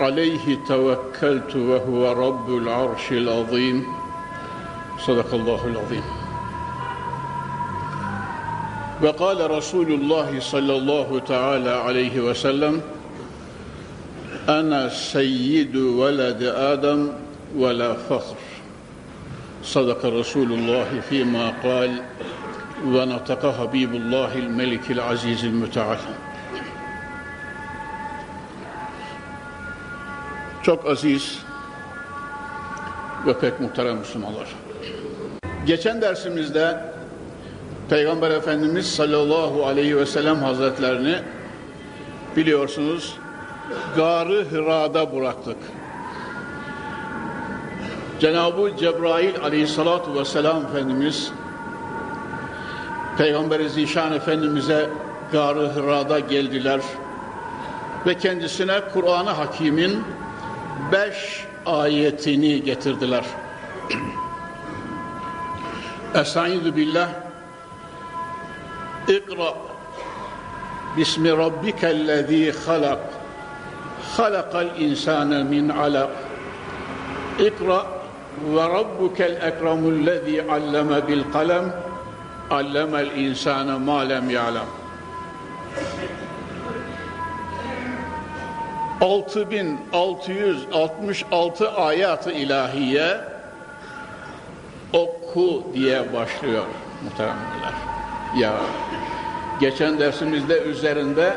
عليه توكلت وهو رب العرش العظيم. صدق الله العظيم. وقال رسول الله صلى الله تعالى عليه وسلم أنا سيد ولد آدم ولا فخر. صدق رسول الله فيما قال ونطق حبيب الله الملك العزيز المتعال. Çok aziz ve pek muhterem Müslümanlar. Geçen dersimizde Peygamber Efendimiz sallallahu aleyhi ve sellem hazretlerini biliyorsunuz Garı Hıra'da bıraktık. Cenab-ı Cebrail aleyhissalatu vesselam Efendimiz Peygamber-i Zişan Efendimiz'e Garı Hıra'da geldiler ve kendisine Kur'an-ı Hakim'in beş ayetini getirdiler. Estaizu billah. İkra. Bismi rabbikellezî halak. Halakal insâne min alak İkra. Ve rabbukel ekremullezî alleme bil kalem. Allemel insâne ma lem ya'lem 6666 ayat-ı ilahiye oku diye başlıyor muhteremler. Ya geçen dersimizde üzerinde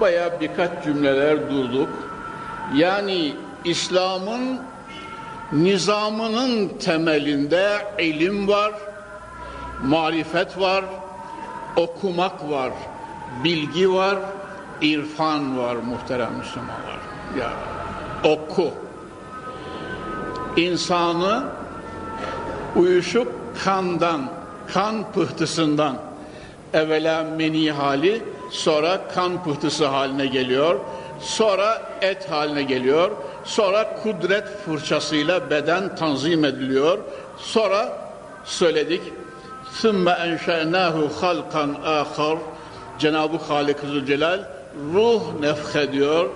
baya birkaç cümleler durduk. Yani İslam'ın nizamının temelinde ilim var, marifet var, okumak var, bilgi var, irfan var muhterem Müslümanlar. Ya oku. İnsanı uyuşuk kandan, kan pıhtısından evvela meni hali sonra kan pıhtısı haline geliyor. Sonra et haline geliyor. Sonra kudret fırçasıyla beden tanzim ediliyor. Sonra söyledik. ثُمَّ اَنْشَأْنَاهُ خَلْقًا آخَرٍ Cenab-ı Halik Zülcelal ruh nefhediyor.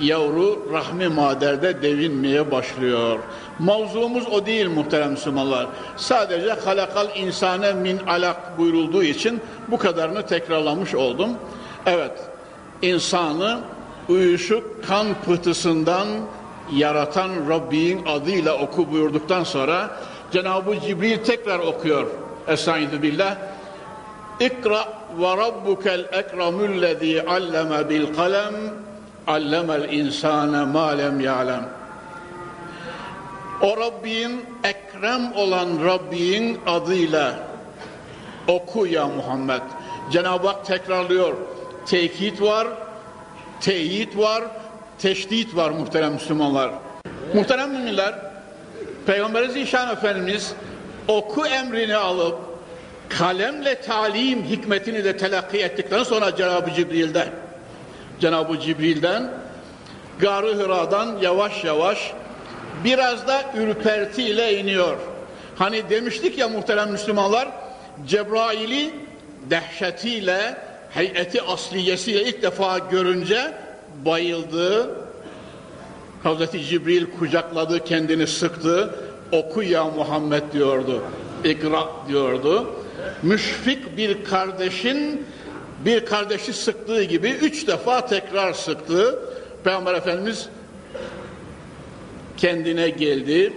Yavru rahmi maderde devinmeye başlıyor. Mavzumuz o değil muhterem Müslümanlar. Sadece halakal insane min alak buyurulduğu için bu kadarını tekrarlamış oldum. Evet, insanı uyuşuk kan pıhtısından yaratan Rabbin adıyla oku buyurduktan sonra Cenab-ı Cibril tekrar okuyor. Estaizu billah. İkra rabbukel ekremüllezî alleme bil kalem allemel insâne mâ lem ya'lem. O Rabbin ekrem olan Rabbin adıyla oku ya Muhammed. Cenab-ı Hak tekrarlıyor. Tekit var, teyit var, teşdit var muhterem Müslümanlar. Muhterem müminler, Peygamber Zişan Efendimiz oku emrini alıp kalemle talim hikmetini de telakki ettikten sonra Cenab-ı Cibril'den Cenab-ı Cibril'den Gar-ı Hıra'dan yavaş yavaş biraz da ürpertiyle iniyor. Hani demiştik ya muhterem Müslümanlar Cebrail'i dehşetiyle heyeti asliyesiyle ilk defa görünce bayıldı. Hazreti Cibril kucakladı, kendini sıktı. Oku ya Muhammed diyordu. İkra diyordu. Müşfik bir kardeşin bir kardeşi sıktığı gibi üç defa tekrar sıktı. Peygamber Efendimiz kendine geldi.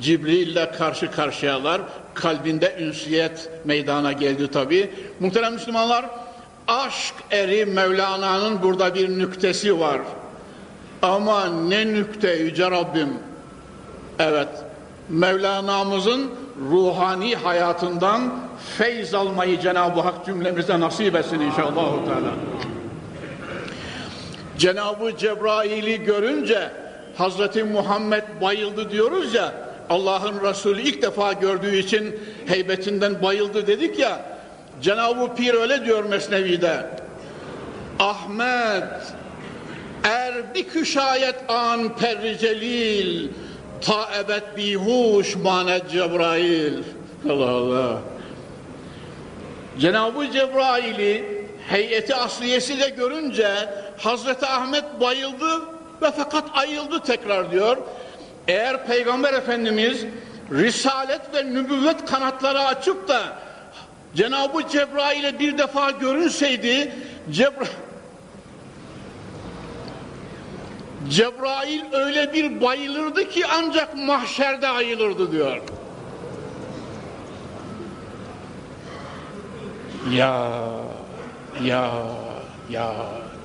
Cibril ile karşı karşıyalar. Kalbinde ünsiyet meydana geldi tabi. Muhterem Müslümanlar, aşk eri Mevlana'nın burada bir nüktesi var. Ama ne nükte Yüce Rabbim. Evet, Mevlana'mızın ruhani hayatından feyz almayı Cenab-ı Hak cümlemize nasip etsin inşallah. Cenab-ı Cebrail'i görünce Hazreti Muhammed bayıldı diyoruz ya Allah'ın Resulü ilk defa gördüğü için heybetinden bayıldı dedik ya Cenab-ı Pir öyle diyor Mesnevi'de Ahmet er bir küşayet an perri celil ta ebed bihuş manet Cebrail Allah Allah Cenab-ı Cebrail'i heyeti asliyesiyle görünce Hazreti Ahmet bayıldı ve fakat ayıldı tekrar diyor. Eğer Peygamber Efendimiz Risalet ve nübüvvet kanatları açıp da Cenab-ı Cebrail'e bir defa görünseydi Cebra Cebrail öyle bir bayılırdı ki ancak mahşerde ayılırdı diyor. Ya ya ya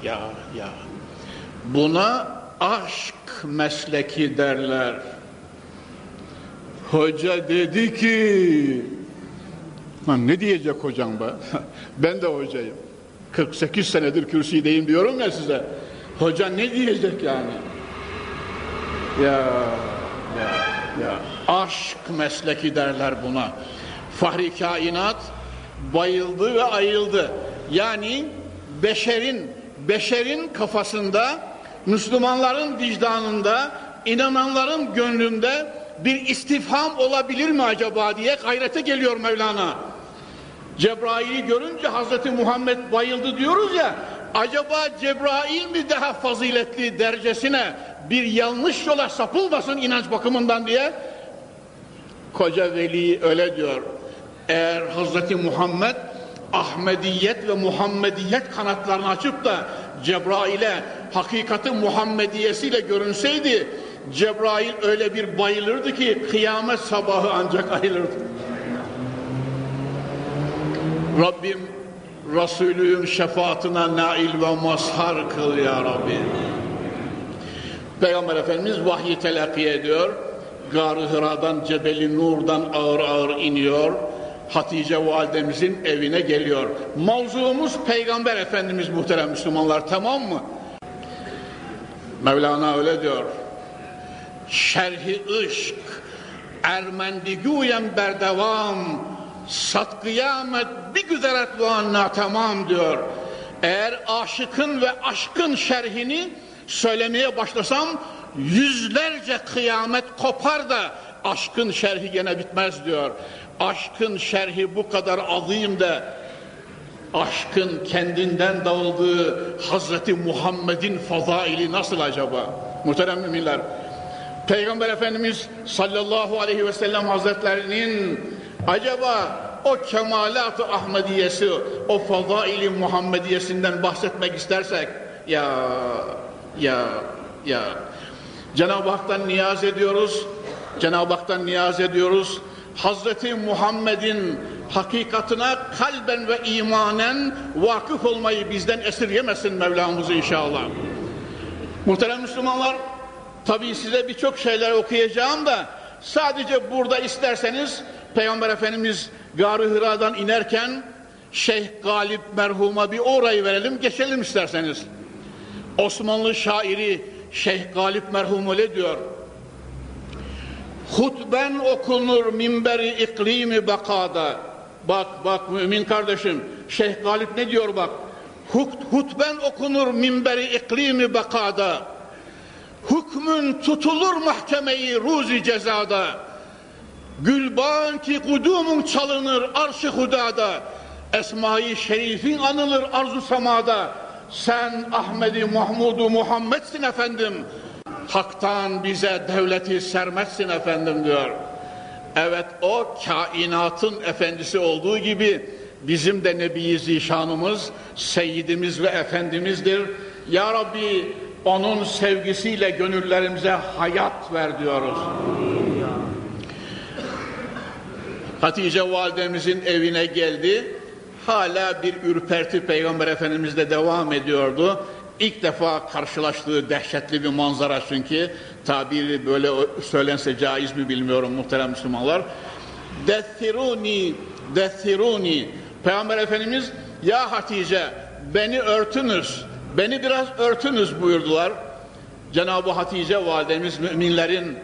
ya ya buna aşk mesleki derler. Hoca dedi ki ne diyecek hocam be? ben de hocayım. 48 senedir kürsüdeyim diyorum ya size. Hoca ne diyecek yani? Ya ya ya aşk mesleki derler buna. Fahri kainat bayıldı ve ayıldı. Yani beşerin beşerin kafasında, Müslümanların vicdanında, inananların gönlünde bir istifham olabilir mi acaba diye gayrete geliyor Mevlana. Cebrail'i görünce Hazreti Muhammed bayıldı diyoruz ya, acaba Cebrail mi daha faziletli derecesine bir yanlış yola sapılmasın inanç bakımından diye koca veli öyle diyor. Eğer Hazreti Muhammed Ahmediyet ve Muhammediyet kanatlarını açıp da Cebrail'e hakikati Muhammediyesiyle görünseydi Cebrail öyle bir bayılırdı ki kıyamet sabahı ancak ayılırdı. Rabbim Resulü'nün şefaatine nail ve mazhar kıl ya Rabbi. Peygamber Efendimiz vahyi telakki ediyor. Gar-ı Hıra'dan, Cebeli Nur'dan ağır ağır iniyor Hatice validemizin evine geliyor. Mavzuumuz Peygamber Efendimiz muhterem Müslümanlar tamam mı? Mevlana öyle diyor. Şerhi ışk ermendigüyen berdevam sat kıyamet bir güzeret bu tamam diyor. Eğer aşıkın ve aşkın şerhini söylemeye başlasam yüzlerce kıyamet kopar da aşkın şerhi gene bitmez diyor aşkın şerhi bu kadar azim de aşkın kendinden dağıldığı Hazreti Muhammed'in fazaili nasıl acaba? Muhterem müminler, Peygamber Efendimiz sallallahu aleyhi ve sellem Hazretlerinin acaba o kemalat-ı Ahmediyesi, o fazaili Muhammediyesinden bahsetmek istersek, ya, ya, ya, Cenab-ı Hak'tan niyaz ediyoruz, Cenab-ı Hak'tan niyaz ediyoruz, Hazreti Muhammed'in hakikatına kalben ve imanen vakıf olmayı bizden esirgemesin Mevlamız inşallah. Muhterem Müslümanlar, tabii size birçok şeyler okuyacağım da sadece burada isterseniz Peygamber Efendimiz Gar-ı Hıra'dan inerken Şeyh Galip merhuma bir orayı verelim geçelim isterseniz. Osmanlı şairi Şeyh Galip merhum öyle diyor hutben okunur minberi iklimi bakada. Bak bak mümin kardeşim Şeyh Galip ne diyor bak. Hut, hutben okunur minberi iklimi bakada. Hükmün tutulur mahkemeyi ruzi cezada. Gülban ki kudumun çalınır arşı hudada. Esma-i şerifin anılır arzu semada. Sen Ahmedi Mahmudu Muhammed'sin efendim haktan bize devleti sermezsin efendim diyor. Evet o kainatın efendisi olduğu gibi bizim de Nebi Zişanımız, Seyyidimiz ve Efendimizdir. Ya Rabbi onun sevgisiyle gönüllerimize hayat ver diyoruz. Hatice validemizin evine geldi. Hala bir ürperti Peygamber Efendimiz'de devam ediyordu. İlk defa karşılaştığı dehşetli bir manzara çünkü tabiri böyle söylense caiz mi bilmiyorum muhterem Müslümanlar. Dethiruni, dethiruni. Peygamber Efendimiz ya Hatice beni örtünüz, beni biraz örtünüz buyurdular. Cenab-ı Hatice validemiz müminlerin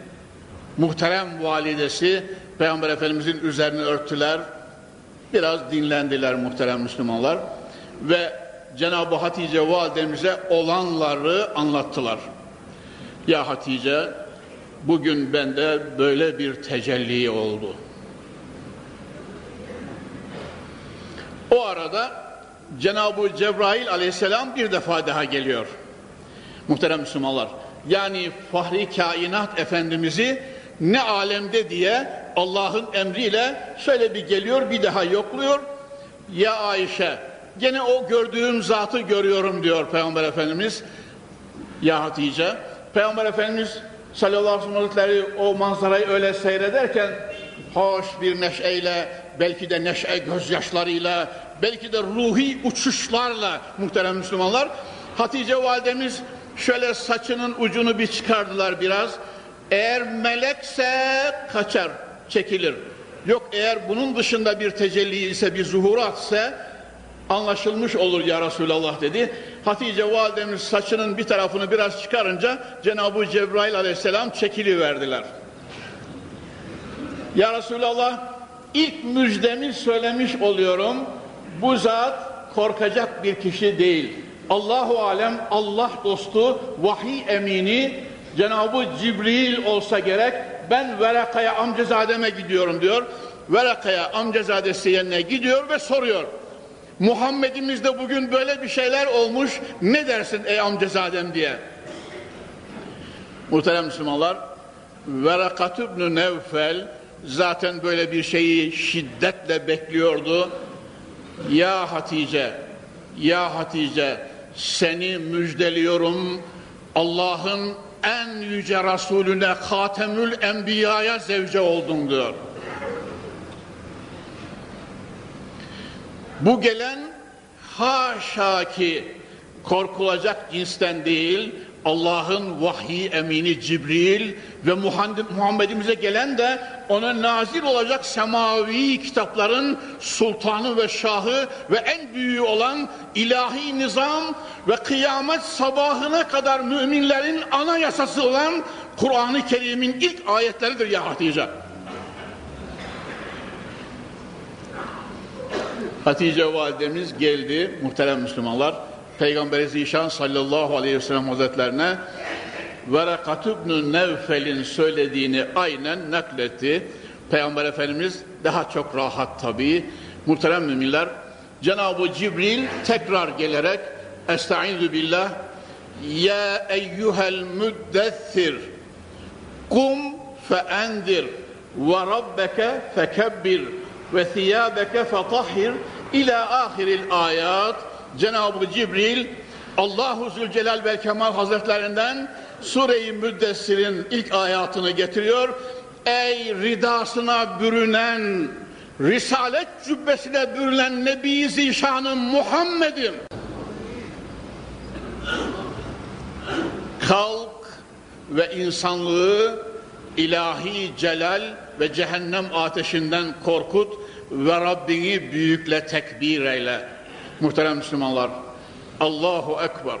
muhterem validesi Peygamber Efendimizin üzerine örttüler. Biraz dinlendiler muhterem Müslümanlar. Ve Cenab-ı Hatice validemize olanları anlattılar. Ya Hatice bugün bende böyle bir tecelli oldu. O arada Cenab-ı Cebrail aleyhisselam bir defa daha geliyor. Muhterem Müslümanlar. Yani Fahri Kainat Efendimiz'i ne alemde diye Allah'ın emriyle şöyle bir geliyor bir daha yokluyor. Ya Ayşe gene o gördüğüm zatı görüyorum diyor Peygamber Efendimiz. Ya Hatice Peygamber Efendimiz sallallahu aleyhi ve o manzarayı öyle seyrederken hoş bir neşeyle belki de neşe gözyaşlarıyla belki de ruhi uçuşlarla muhterem Müslümanlar Hatice validemiz şöyle saçının ucunu bir çıkardılar biraz eğer melekse kaçar çekilir yok eğer bunun dışında bir tecelli ise bir zuhurat ise anlaşılmış olur ya Resulallah dedi. Hatice validemiz saçının bir tarafını biraz çıkarınca Cenab-ı Cebrail aleyhisselam çekili verdiler. Ya Resulallah ilk müjdemi söylemiş oluyorum. Bu zat korkacak bir kişi değil. Allahu alem Allah dostu vahiy emini Cenab-ı Cibril olsa gerek ben Veraka'ya amcazademe gidiyorum diyor. Veraka'ya amcazadesi yerine gidiyor ve soruyor. Muhammed'imizde bugün böyle bir şeyler olmuş ne dersin ey amcazadem diye. Muhterem Müslümanlar Verakat ibn Nevfel zaten böyle bir şeyi şiddetle bekliyordu. Ya Hatice, ya Hatice seni müjdeliyorum Allah'ın en yüce Resulüne Hatemül Enbiya'ya zevce oldun diyor. Bu gelen haşa ki korkulacak cinsten değil, Allah'ın vahyi emini Cibril ve Muhammed'imize gelen de ona nazil olacak semavi kitapların sultanı ve şahı ve en büyüğü olan ilahi nizam ve kıyamet sabahına kadar müminlerin ana yasası olan Kur'an-ı Kerim'in ilk ayetleridir ya Hatice. Hatice validemiz geldi muhterem Müslümanlar. Peygamber Zişan sallallahu aleyhi ve sellem hazretlerine Verakat ibn Nevfel'in söylediğini aynen nakletti. Peygamber Efendimiz daha çok rahat tabii. Muhterem müminler Cenab-ı Cibril tekrar gelerek Estaizu billah Ya eyyuhel müddessir Kum feendir ve rabbeke fekebbir ve thiyabeke fetahhir ila ahiril ayat Cenab-ı Cibril Allahu Zülcelal ve Kemal Hazretlerinden Sure-i Müddessir'in ilk ayatını getiriyor. Ey ridasına bürünen, Risalet cübbesine bürünen Nebi Zişan'ın Muhammed'im. Kalk ve insanlığı ilahi celal ve cehennem ateşinden korkut ve Rabbini büyükle tekbir eyle. Muhterem Müslümanlar, Allahu Ekber.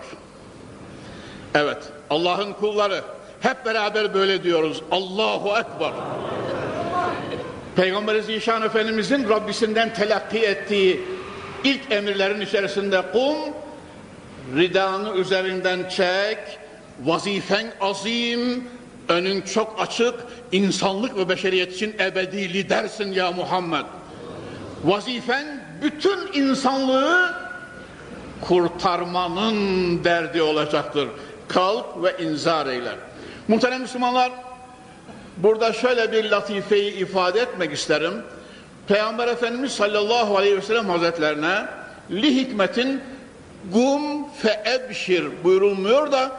Evet, Allah'ın kulları hep beraber böyle diyoruz. Allahu Ekber. Peygamber Zişan Efendimizin Rabbisinden telakki ettiği ilk emirlerin içerisinde kum, ridanı üzerinden çek, vazifen azim, önün çok açık, insanlık ve beşeriyet için ebedi lidersin ya Muhammed. Vazifen bütün insanlığı kurtarmanın derdi olacaktır. Kalk ve inzar eyler. Muhterem Müslümanlar, burada şöyle bir latifeyi ifade etmek isterim. Peygamber Efendimiz sallallahu aleyhi ve sellem hazretlerine li hikmetin gum fe ebşir buyurulmuyor da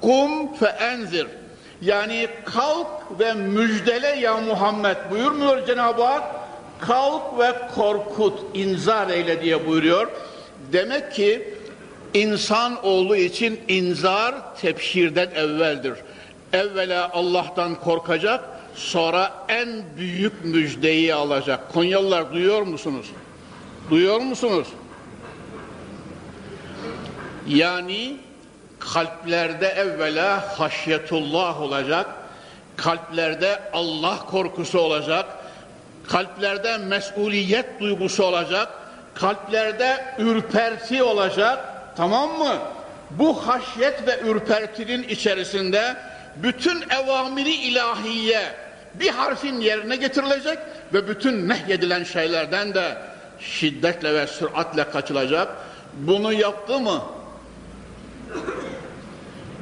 kum fe enzir. Yani kalk ve müjdele ya Muhammed buyurmuyor Cenab-ı Hak. Kalk ve korkut, inzar eyle diye buyuruyor. Demek ki insan oğlu için inzar tepşirden evveldir. Evvela Allah'tan korkacak, sonra en büyük müjdeyi alacak. Konyalılar duyuyor musunuz? Duyuyor musunuz? Yani kalplerde evvela haşyetullah olacak, kalplerde Allah korkusu olacak, kalplerde mesuliyet duygusu olacak, kalplerde ürperti olacak, tamam mı? Bu haşyet ve ürpertinin içerisinde bütün evamiri ilahiye bir harfin yerine getirilecek ve bütün nehyedilen şeylerden de şiddetle ve süratle kaçılacak. Bunu yaptı mı?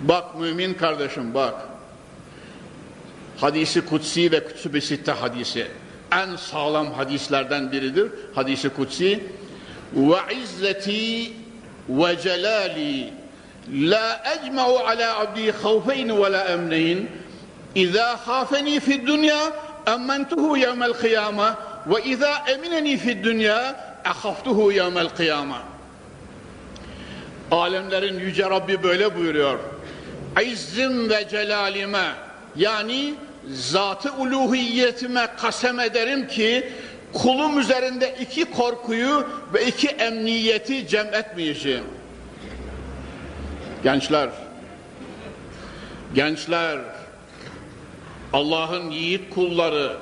Bak mümin kardeşim bak. Hadisi kutsi ve kütüb-i sitte hadisi. En sağlam hadislerden biridir. Hadisi kutsi. Ve izzeti ve celali la ecma'u ala abdi havfeyn ve la emneyn. İza khafeni fi dünya emmentuhu yevmel kıyame ve izâ emineni fid dünya ehaftuhu yevmel kıyame. Alemlerin yüce Rabbi böyle buyuruyor. İzzim ve celalime yani zatı uluhiyetime kasem ederim ki kulum üzerinde iki korkuyu ve iki emniyeti cem etmeyeceğim. Gençler, gençler, Allah'ın yiğit kulları,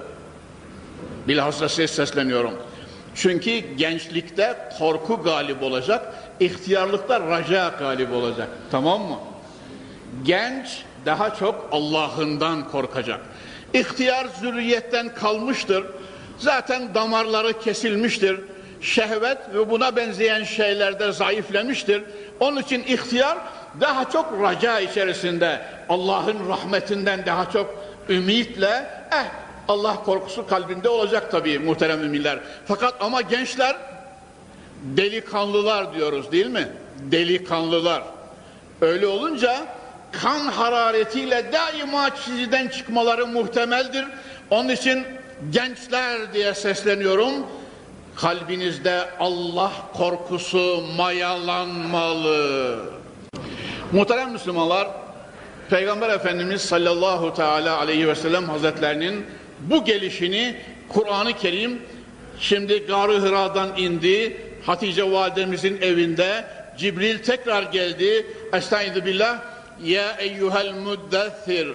bilhassa size sesleniyorum. Çünkü gençlikte korku galip olacak, ihtiyarlıkta raca galip olacak. Tamam mı? Genç daha çok Allah'ından korkacak. İhtiyar zürriyetten kalmıştır. Zaten damarları kesilmiştir. Şehvet ve buna benzeyen şeylerde zayıflemiştir. Onun için ihtiyar daha çok raca içerisinde, Allah'ın rahmetinden daha çok ümitle, eh Allah korkusu kalbinde olacak tabii muhterem müminler. Fakat ama gençler delikanlılar diyoruz değil mi? Delikanlılar. Öyle olunca kan hararetiyle daima çiziden çıkmaları muhtemeldir. Onun için gençler diye sesleniyorum. Kalbinizde Allah korkusu mayalanmalı. Muhterem Müslümanlar, Peygamber Efendimiz sallallahu teala aleyhi ve sellem hazretlerinin bu gelişini Kur'an-ı Kerim şimdi Gar-ı Hıra'dan indi. Hatice validemizin evinde Cibril tekrar geldi. Estaizu billah. Ya eyyuhel muddessir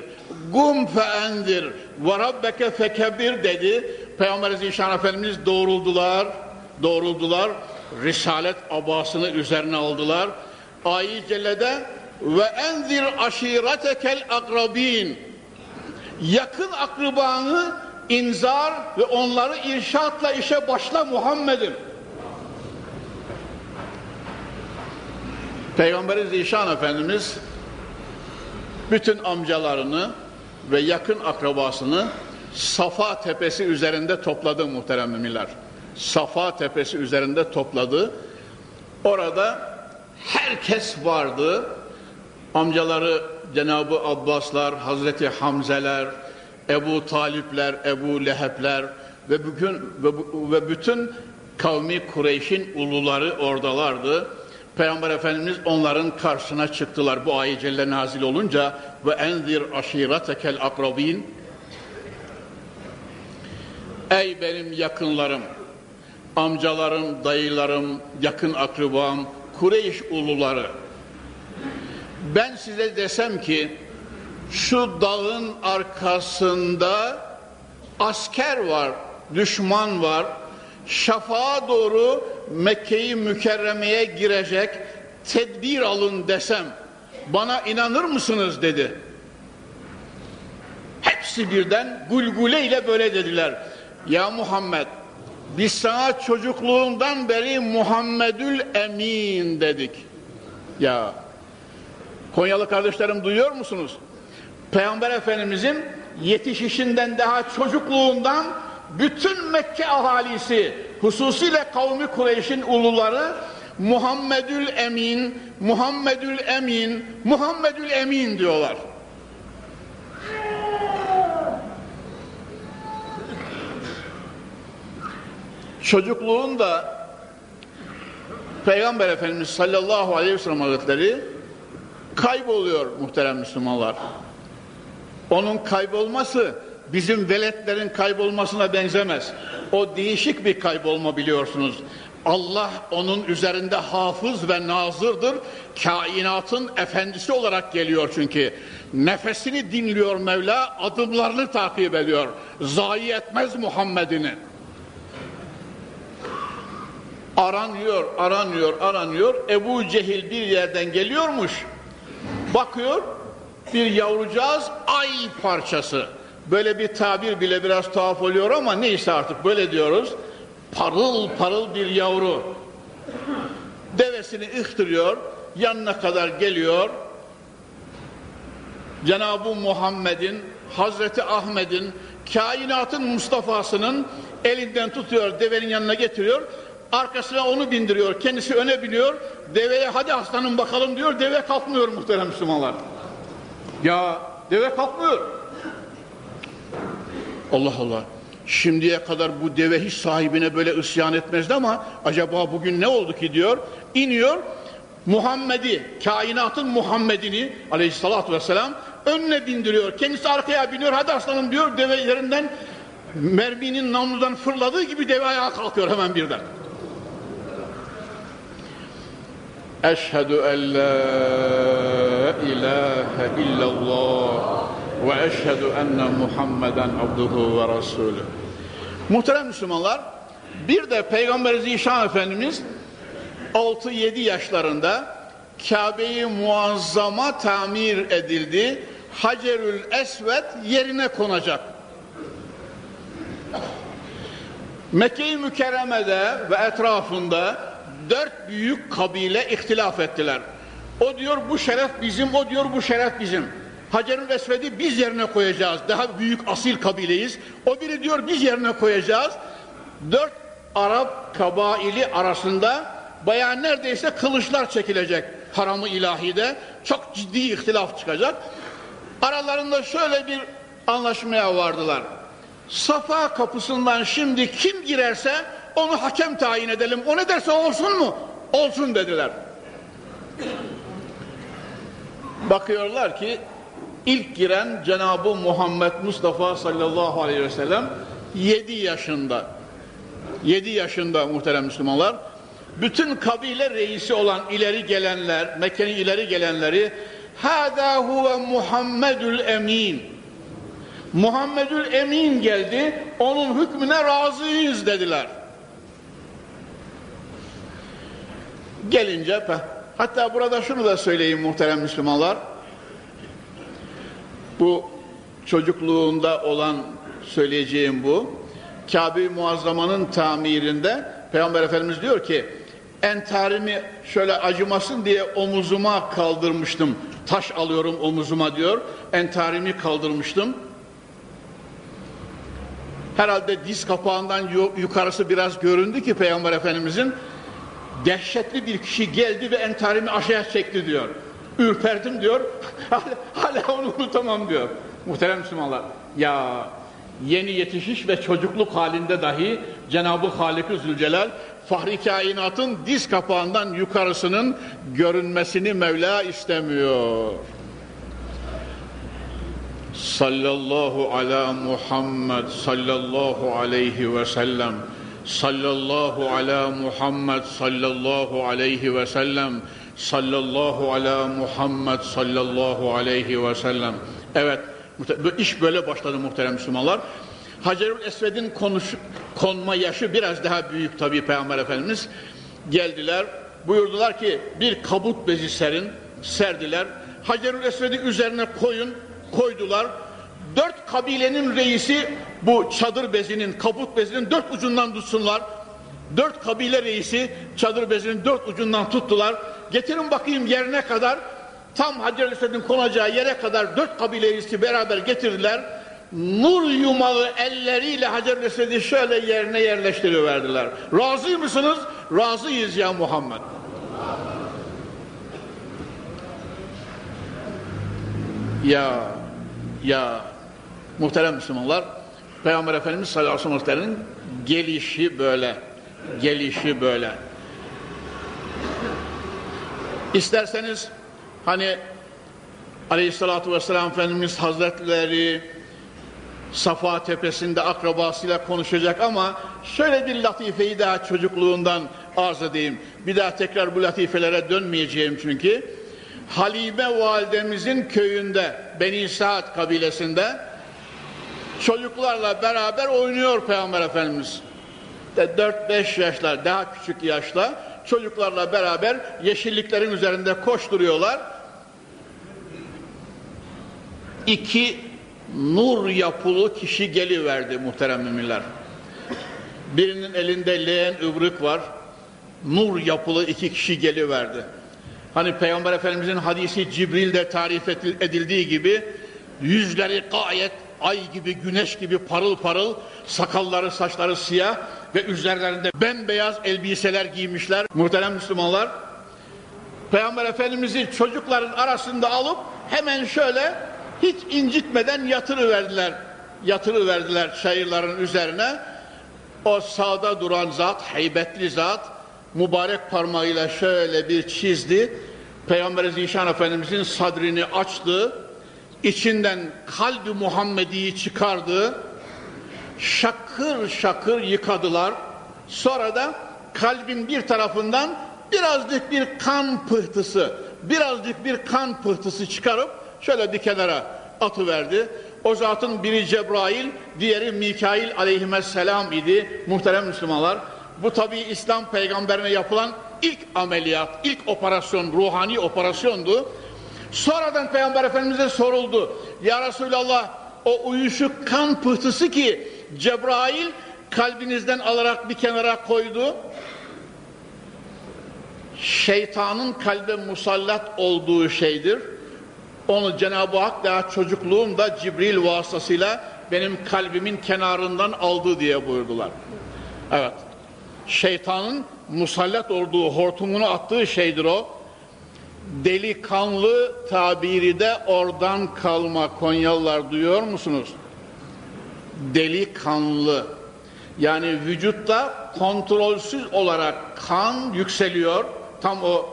gum fe endir ve rabbeke fekebir dedi. Peygamber Zişan Efendimiz doğruldular. Doğruldular. Risalet abasını üzerine aldılar. Ayet-i Celle'de ve enzir aşiretekel akrabin yakın akrabanı inzar ve onları irşatla işe başla Muhammed'im. Peygamberi Zişan Efendimiz bütün amcalarını ve yakın akrabasını Safa tepesi üzerinde topladı muhterem müminler. Safa tepesi üzerinde topladı. Orada herkes vardı. Amcaları Cenab-ı Abbaslar, Hazreti Hamzeler, Ebu Talipler, Ebu Lehebler ve bugün ve, ve bütün kavmi Kureyş'in uluları oradalardı. Peygamber Efendimiz onların karşısına çıktılar bu ayet celle nazil olunca. Ve enzir aşiretekel akrabin. Ey benim yakınlarım, amcalarım, dayılarım, yakın akrabam, Kureyş uluları. Ben size desem ki şu dağın arkasında asker var, düşman var. Şafağa doğru Mekke'yi mükerremeye girecek tedbir alın desem bana inanır mısınız dedi. Hepsi birden gulgule ile böyle dediler. Ya Muhammed biz sana çocukluğundan beri Muhammedül Emin dedik. Ya Konyalı kardeşlerim duyuyor musunuz? Peygamber Efendimizin yetişişinden daha çocukluğundan bütün Mekke ahalisi hususiyle kavmi Kureyş'in uluları Muhammedül Emin, Muhammedül Emin, Muhammedül Emin diyorlar. Çocukluğunda Peygamber Efendimiz sallallahu aleyhi ve sellem hazretleri kayboluyor muhterem Müslümanlar. Onun kaybolması bizim veletlerin kaybolmasına benzemez. O değişik bir kaybolma biliyorsunuz. Allah onun üzerinde hafız ve nazırdır. Kainatın efendisi olarak geliyor çünkü. Nefesini dinliyor Mevla, adımlarını takip ediyor. Zayi etmez Muhammed'ini. Aranıyor, aranıyor, aranıyor. Ebu Cehil bir yerden geliyormuş. Bakıyor, bir yavrucağız ay parçası. Böyle bir tabir bile biraz tuhaf oluyor ama neyse artık böyle diyoruz. Parıl parıl bir yavru. Devesini ıhtırıyor, yanına kadar geliyor. Cenab-ı Muhammed'in, Hazreti Ahmet'in, kainatın Mustafa'sının elinden tutuyor, devenin yanına getiriyor. Arkasına onu bindiriyor, kendisi öne biniyor. Deveye hadi aslanım bakalım diyor, deve kalkmıyor muhterem Müslümanlar. Ya deve kalkmıyor. Allah Allah. Şimdiye kadar bu deve hiç sahibine böyle ısyan etmezdi ama acaba bugün ne oldu ki diyor. İniyor Muhammed'i, kainatın Muhammed'ini aleyhissalatü vesselam önüne bindiriyor. Kendisi arkaya biniyor hadi aslanım diyor. Deve yerinden merminin namludan fırladığı gibi deve ayağa kalkıyor hemen birden. Eşhedü en la ilahe illallah enne Muhammeden abduhu ve rasulü. Muhterem Müslümanlar, bir de Peygamber Zişan Efendimiz 6-7 yaşlarında Kabe-i Muazzama tamir edildi. Hacerül Esved yerine konacak. Mekke-i Mükerreme'de ve etrafında dört büyük kabile ihtilaf ettiler. O diyor bu şeref bizim, o diyor bu şeref bizim. Hacerül Esved'i biz yerine koyacağız. Daha büyük asil kabileyiz. O biri diyor biz yerine koyacağız. Dört Arap kabaili arasında bayağı neredeyse kılıçlar çekilecek haramı ilahide. Çok ciddi ihtilaf çıkacak. Aralarında şöyle bir anlaşmaya vardılar. Safa kapısından şimdi kim girerse onu hakem tayin edelim. O ne derse olsun mu? Olsun dediler. Bakıyorlar ki ilk giren Cenab-ı Muhammed Mustafa sallallahu aleyhi ve sellem 7 yaşında. 7 yaşında muhterem Müslümanlar. Bütün kabile reisi olan ileri gelenler, Mekke'nin ileri gelenleri Hâdâ huve Muhammedül Emin. Muhammedül Emin geldi, onun hükmüne razıyız dediler. Gelince, hatta burada şunu da söyleyeyim muhterem Müslümanlar. Bu çocukluğunda olan söyleyeceğim bu. Kabe-i Muazzama'nın tamirinde Peygamber Efendimiz diyor ki entarimi şöyle acımasın diye omuzuma kaldırmıştım. Taş alıyorum omuzuma diyor. Entarimi kaldırmıştım. Herhalde diz kapağından yukarısı biraz göründü ki Peygamber Efendimizin dehşetli bir kişi geldi ve entarimi aşağıya çekti diyor. Ürperdim diyor. hala, onu unutamam diyor. Muhterem Müslümanlar. Ya yeni yetişiş ve çocukluk halinde dahi Cenab-ı Halik-i Zülcelal Fahri kainatın diz kapağından yukarısının görünmesini Mevla istemiyor. Sallallahu ala Muhammed sallallahu aleyhi ve sellem sallallahu ala Muhammed sallallahu aleyhi ve sellem sallallahu ala Muhammed sallallahu aleyhi ve sellem. Evet iş böyle başladı muhterem Müslümanlar. Hacerül Esved'in konma yaşı biraz daha büyük tabii Peygamber Efendimiz. Geldiler buyurdular ki bir kabut bezi serin serdiler. Hacerül Esved'i üzerine koyun. Koydular. Dört kabilenin reisi bu çadır bezinin, kabut bezinin dört ucundan tutsunlar. Dört kabile reisi çadır bezinin dört ucundan tuttular. Getirin bakayım yerine kadar tam Hacer Esved'in konacağı yere kadar dört kabile reisi beraber getirdiler. Nur yumağı elleriyle Hacer Esved'i şöyle yerine yerleştiriverdiler. Razı mısınız? Razıyız ya Muhammed. Ya, ya muhterem Müslümanlar, Peygamber Efendimiz sallallahu aleyhi ve sellem'in gelişi böyle gelişi böyle. İsterseniz hani Aleyhisselatü Vesselam Efendimiz Hazretleri Safa Tepesi'nde akrabasıyla konuşacak ama şöyle bir latifeyi daha çocukluğundan arz edeyim. Bir daha tekrar bu latifelere dönmeyeceğim çünkü. Halime validemizin köyünde Beni Saad kabilesinde çocuklarla beraber oynuyor Peygamber Efendimiz. 4-5 yaşlar daha küçük yaşta çocuklarla beraber yeşilliklerin üzerinde koşturuyorlar. İki nur yapılı kişi geliverdi muhterem müminler. Birinin elinde leğen übrük var. Nur yapılı iki kişi geliverdi. Hani Peygamber Efendimizin hadisi Cibril'de tarif edildiği gibi yüzleri gayet ay gibi, güneş gibi parıl parıl, sakalları, saçları siyah ve üzerlerinde bembeyaz elbiseler giymişler. Muhterem Müslümanlar, Peygamber Efendimiz'i çocukların arasında alıp hemen şöyle hiç incitmeden yatırıverdiler. Yatırıverdiler çayırların üzerine. O sağda duran zat, heybetli zat, mübarek parmağıyla şöyle bir çizdi. Peygamber Zişan Efendimizin sadrini açtı. içinden kalbi Muhammedi'yi çıkardı. Şakır şakır yıkadılar. Sonra da kalbin bir tarafından birazcık bir kan pıhtısı, birazcık bir kan pıhtısı çıkarıp şöyle bir kenara atıverdi. O zatın biri Cebrail, diğeri Mikail aleyhisselam idi. Muhterem Müslümanlar, bu tabi İslam peygamberine yapılan ilk ameliyat, ilk operasyon, ruhani operasyondu. Sonradan Peygamber Efendimiz'e soruldu. Ya Resulallah o uyuşuk kan pıhtısı ki Cebrail kalbinizden alarak bir kenara koydu. Şeytanın kalbe musallat olduğu şeydir. Onu Cenab-ı Hak daha çocukluğumda Cibril vasıtasıyla benim kalbimin kenarından aldı diye buyurdular. Evet. Şeytanın musallat olduğu, hortumunu attığı şeydir o. Delikanlı tabiri de oradan kalma Konyalılar duyuyor musunuz? Delikanlı. Yani vücutta kontrolsüz olarak kan yükseliyor. Tam o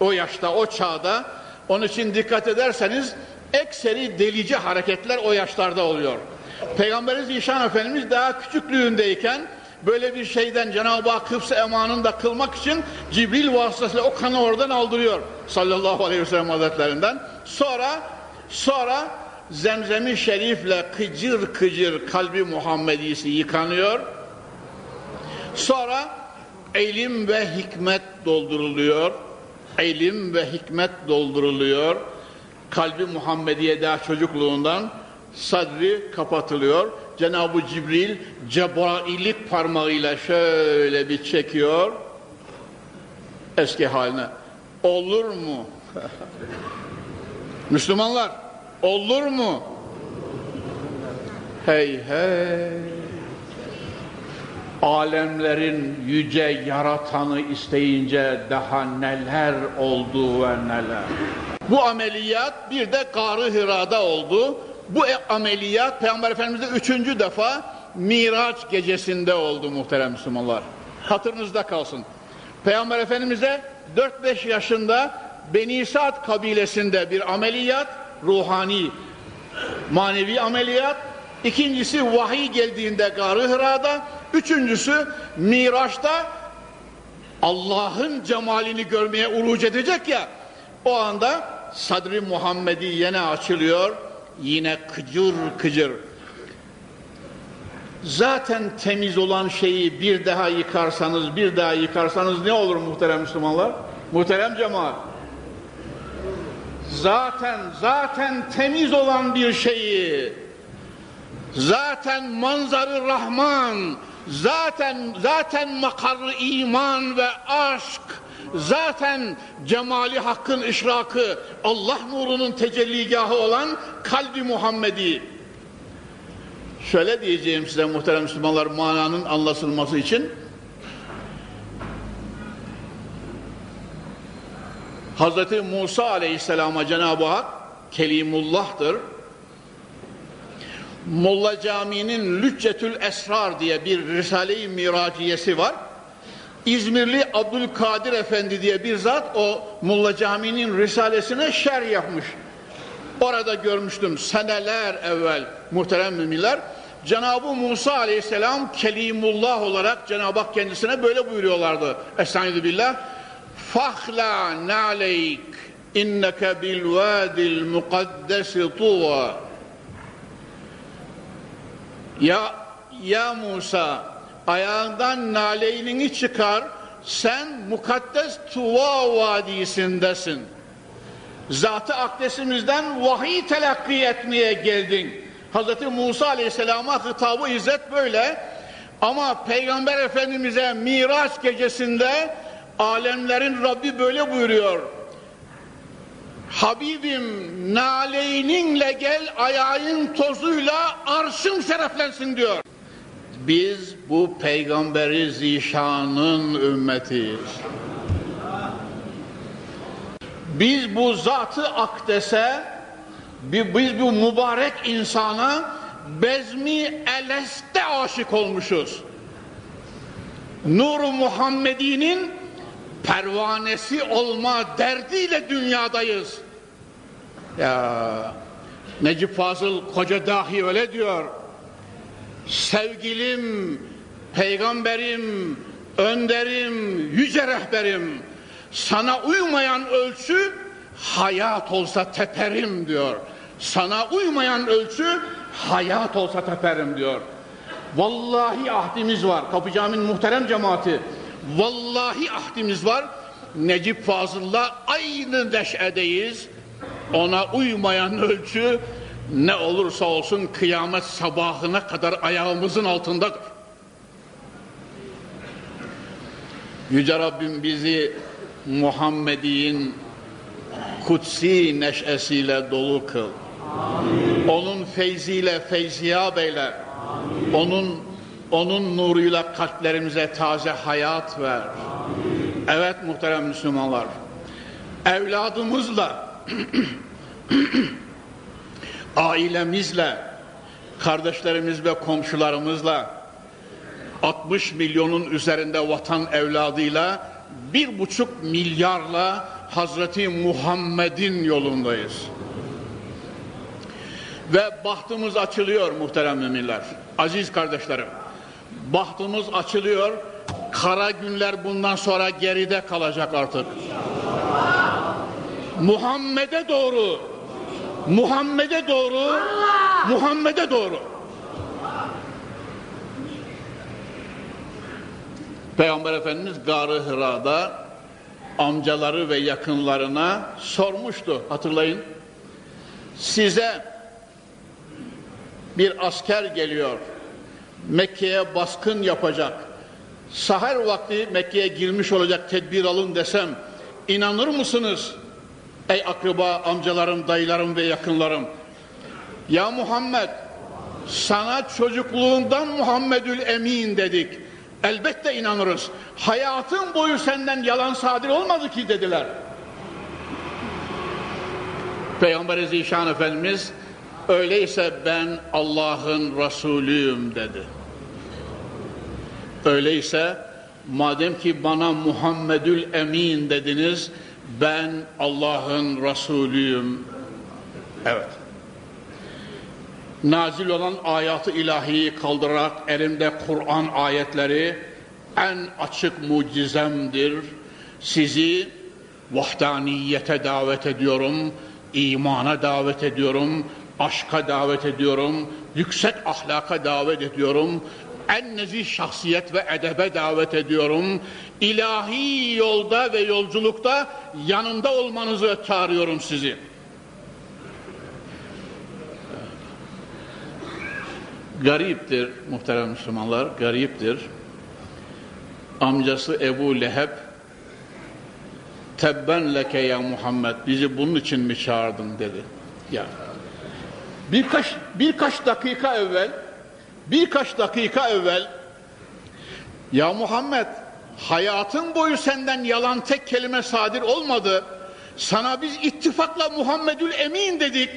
o yaşta, o çağda. Onun için dikkat ederseniz ekseri delici hareketler o yaşlarda oluyor. Peygamberimiz İşan Efendimiz daha küçüklüğündeyken böyle bir şeyden Cenab-ı Hak hıfz emanını da kılmak için Cibril vasıtasıyla o kanı oradan aldırıyor sallallahu aleyhi ve sellem hazretlerinden. Sonra sonra zemzemi şerifle kıcır kıcır kalbi Muhammedisi yıkanıyor. Sonra ilim ve hikmet dolduruluyor. İlim ve hikmet dolduruluyor. Kalbi Muhammediye daha çocukluğundan sadri kapatılıyor. Cenab-ı Cibril cebrailik parmağıyla şöyle bir çekiyor eski haline. Olur mu? Müslümanlar olur mu? Hey hey alemlerin yüce yaratanı isteyince daha neler oldu ve neler. Bu ameliyat bir de Garı Hira'da oldu. Bu e, ameliyat Peygamber Efendimiz'de üçüncü defa Miraç gecesinde oldu muhterem Müslümanlar. Hatırınızda kalsın. Peygamber Efendimiz'e 4-5 yaşında Beni Sa'd kabilesinde bir ameliyat, ruhani, manevi ameliyat. İkincisi vahiy geldiğinde Garı Hira'da, üçüncüsü Miraç'ta Allah'ın cemalini görmeye uruc edecek ya, o anda Sadri Muhammedi yine açılıyor yine kıcır kıcır. Zaten temiz olan şeyi bir daha yıkarsanız, bir daha yıkarsanız ne olur muhterem Müslümanlar? Muhterem cemaat. Zaten, zaten temiz olan bir şeyi, zaten manzarı Rahman, zaten, zaten makarı iman ve aşk, zaten cemali hakkın işrakı, Allah nurunun tecelligahı olan kalbi Muhammedi. Şöyle diyeceğim size muhterem Müslümanlar mananın anlaşılması için. Hazreti Musa aleyhisselama Cenab-ı Hak Kelimullah'tır. Molla Camii'nin Lüccetül Esrar diye bir Risale-i Miraciyesi var. İzmirli Abdülkadir Efendi diye bir zat o Molla Camii'nin Risalesine şer yapmış. Orada görmüştüm seneler evvel muhterem müminler. Cenab-ı Musa aleyhisselam kelimullah olarak Cenab-ı Hak kendisine böyle buyuruyorlardı. Estaizu billah. Naleyk inneke bil vadil mukaddesi tuva. Ya, ya Musa ayağından naleynini çıkar sen mukaddes Tuva vadisindesin. Zatı akdesimizden vahiy telakki etmeye geldin. Hz. Musa Aleyhisselam'a hitabı izzet böyle. Ama Peygamber Efendimiz'e Miraç gecesinde alemlerin Rabbi böyle buyuruyor. Habibim naleyninle gel ayağın tozuyla arşın şereflensin diyor. Biz bu peygamberi zişanın ümmetiyiz. Biz bu zatı akdese, biz bu mübarek insana bezmi eleste aşık olmuşuz. Nur-u Muhammedi'nin pervanesi olma derdiyle dünyadayız. Ya Necip Fazıl Koca Dahi öyle diyor. Sevgilim, peygamberim, önderim, yüce rehberim. Sana uymayan ölçü hayat olsa teperim diyor. Sana uymayan ölçü hayat olsa teperim diyor. Vallahi ahdimiz var. Kapı Camii'nin muhterem cemaati. Vallahi ahdimiz var. Necip Fazıl'la aynı neşedeyiz. Ona uymayan ölçü ne olursa olsun kıyamet sabahına kadar ayağımızın altındadır. Yüce Rabbim bizi Muhammed'in kutsi neşesiyle dolu kıl. Amin. Onun feyziyle feyziyab eyle. Amin. Onun onun nuruyla kalplerimize taze hayat ver. Amin. Evet muhterem Müslümanlar. Evladımızla ailemizle kardeşlerimiz ve komşularımızla 60 milyonun üzerinde vatan evladıyla bir buçuk milyarla Hazreti Muhammed'in yolundayız. Ve bahtımız açılıyor muhterem müminler. Aziz kardeşlerim. Bahtımız açılıyor. Kara günler bundan sonra geride kalacak artık. Muhammed'e doğru Muhammed'e doğru Muhammed'e doğru Peygamber Efendimiz Garı Hıra'da amcaları ve yakınlarına sormuştu hatırlayın. Size bir asker geliyor. Mekke'ye baskın yapacak. Sahar vakti Mekke'ye girmiş olacak tedbir alın desem inanır mısınız? Ey akraba, amcalarım, dayılarım ve yakınlarım. Ya Muhammed sana çocukluğundan Muhammedül Emin dedik. Elbette inanırız. Hayatın boyu senden yalan sadir olmadı ki dediler. Peygamber Zişan Efendimiz öyleyse ben Allah'ın Resulüyüm dedi. Öyleyse madem ki bana Muhammedül Emin dediniz ben Allah'ın Resulüyüm. Evet nazil olan ayatı ilahiyi kaldırarak elimde Kur'an ayetleri en açık mucizemdir. Sizi vahdaniyete davet ediyorum, imana davet ediyorum, aşka davet ediyorum, yüksek ahlaka davet ediyorum, en nezih şahsiyet ve edebe davet ediyorum. İlahi yolda ve yolculukta yanında olmanızı çağırıyorum sizi. gariptir muhterem Müslümanlar, gariptir. Amcası Ebu Leheb tebben leke ya Muhammed bizi bunun için mi çağırdın dedi. Ya. Birkaç, birkaç dakika evvel birkaç dakika evvel ya Muhammed hayatın boyu senden yalan tek kelime sadir olmadı. Sana biz ittifakla Muhammedül Emin dedik.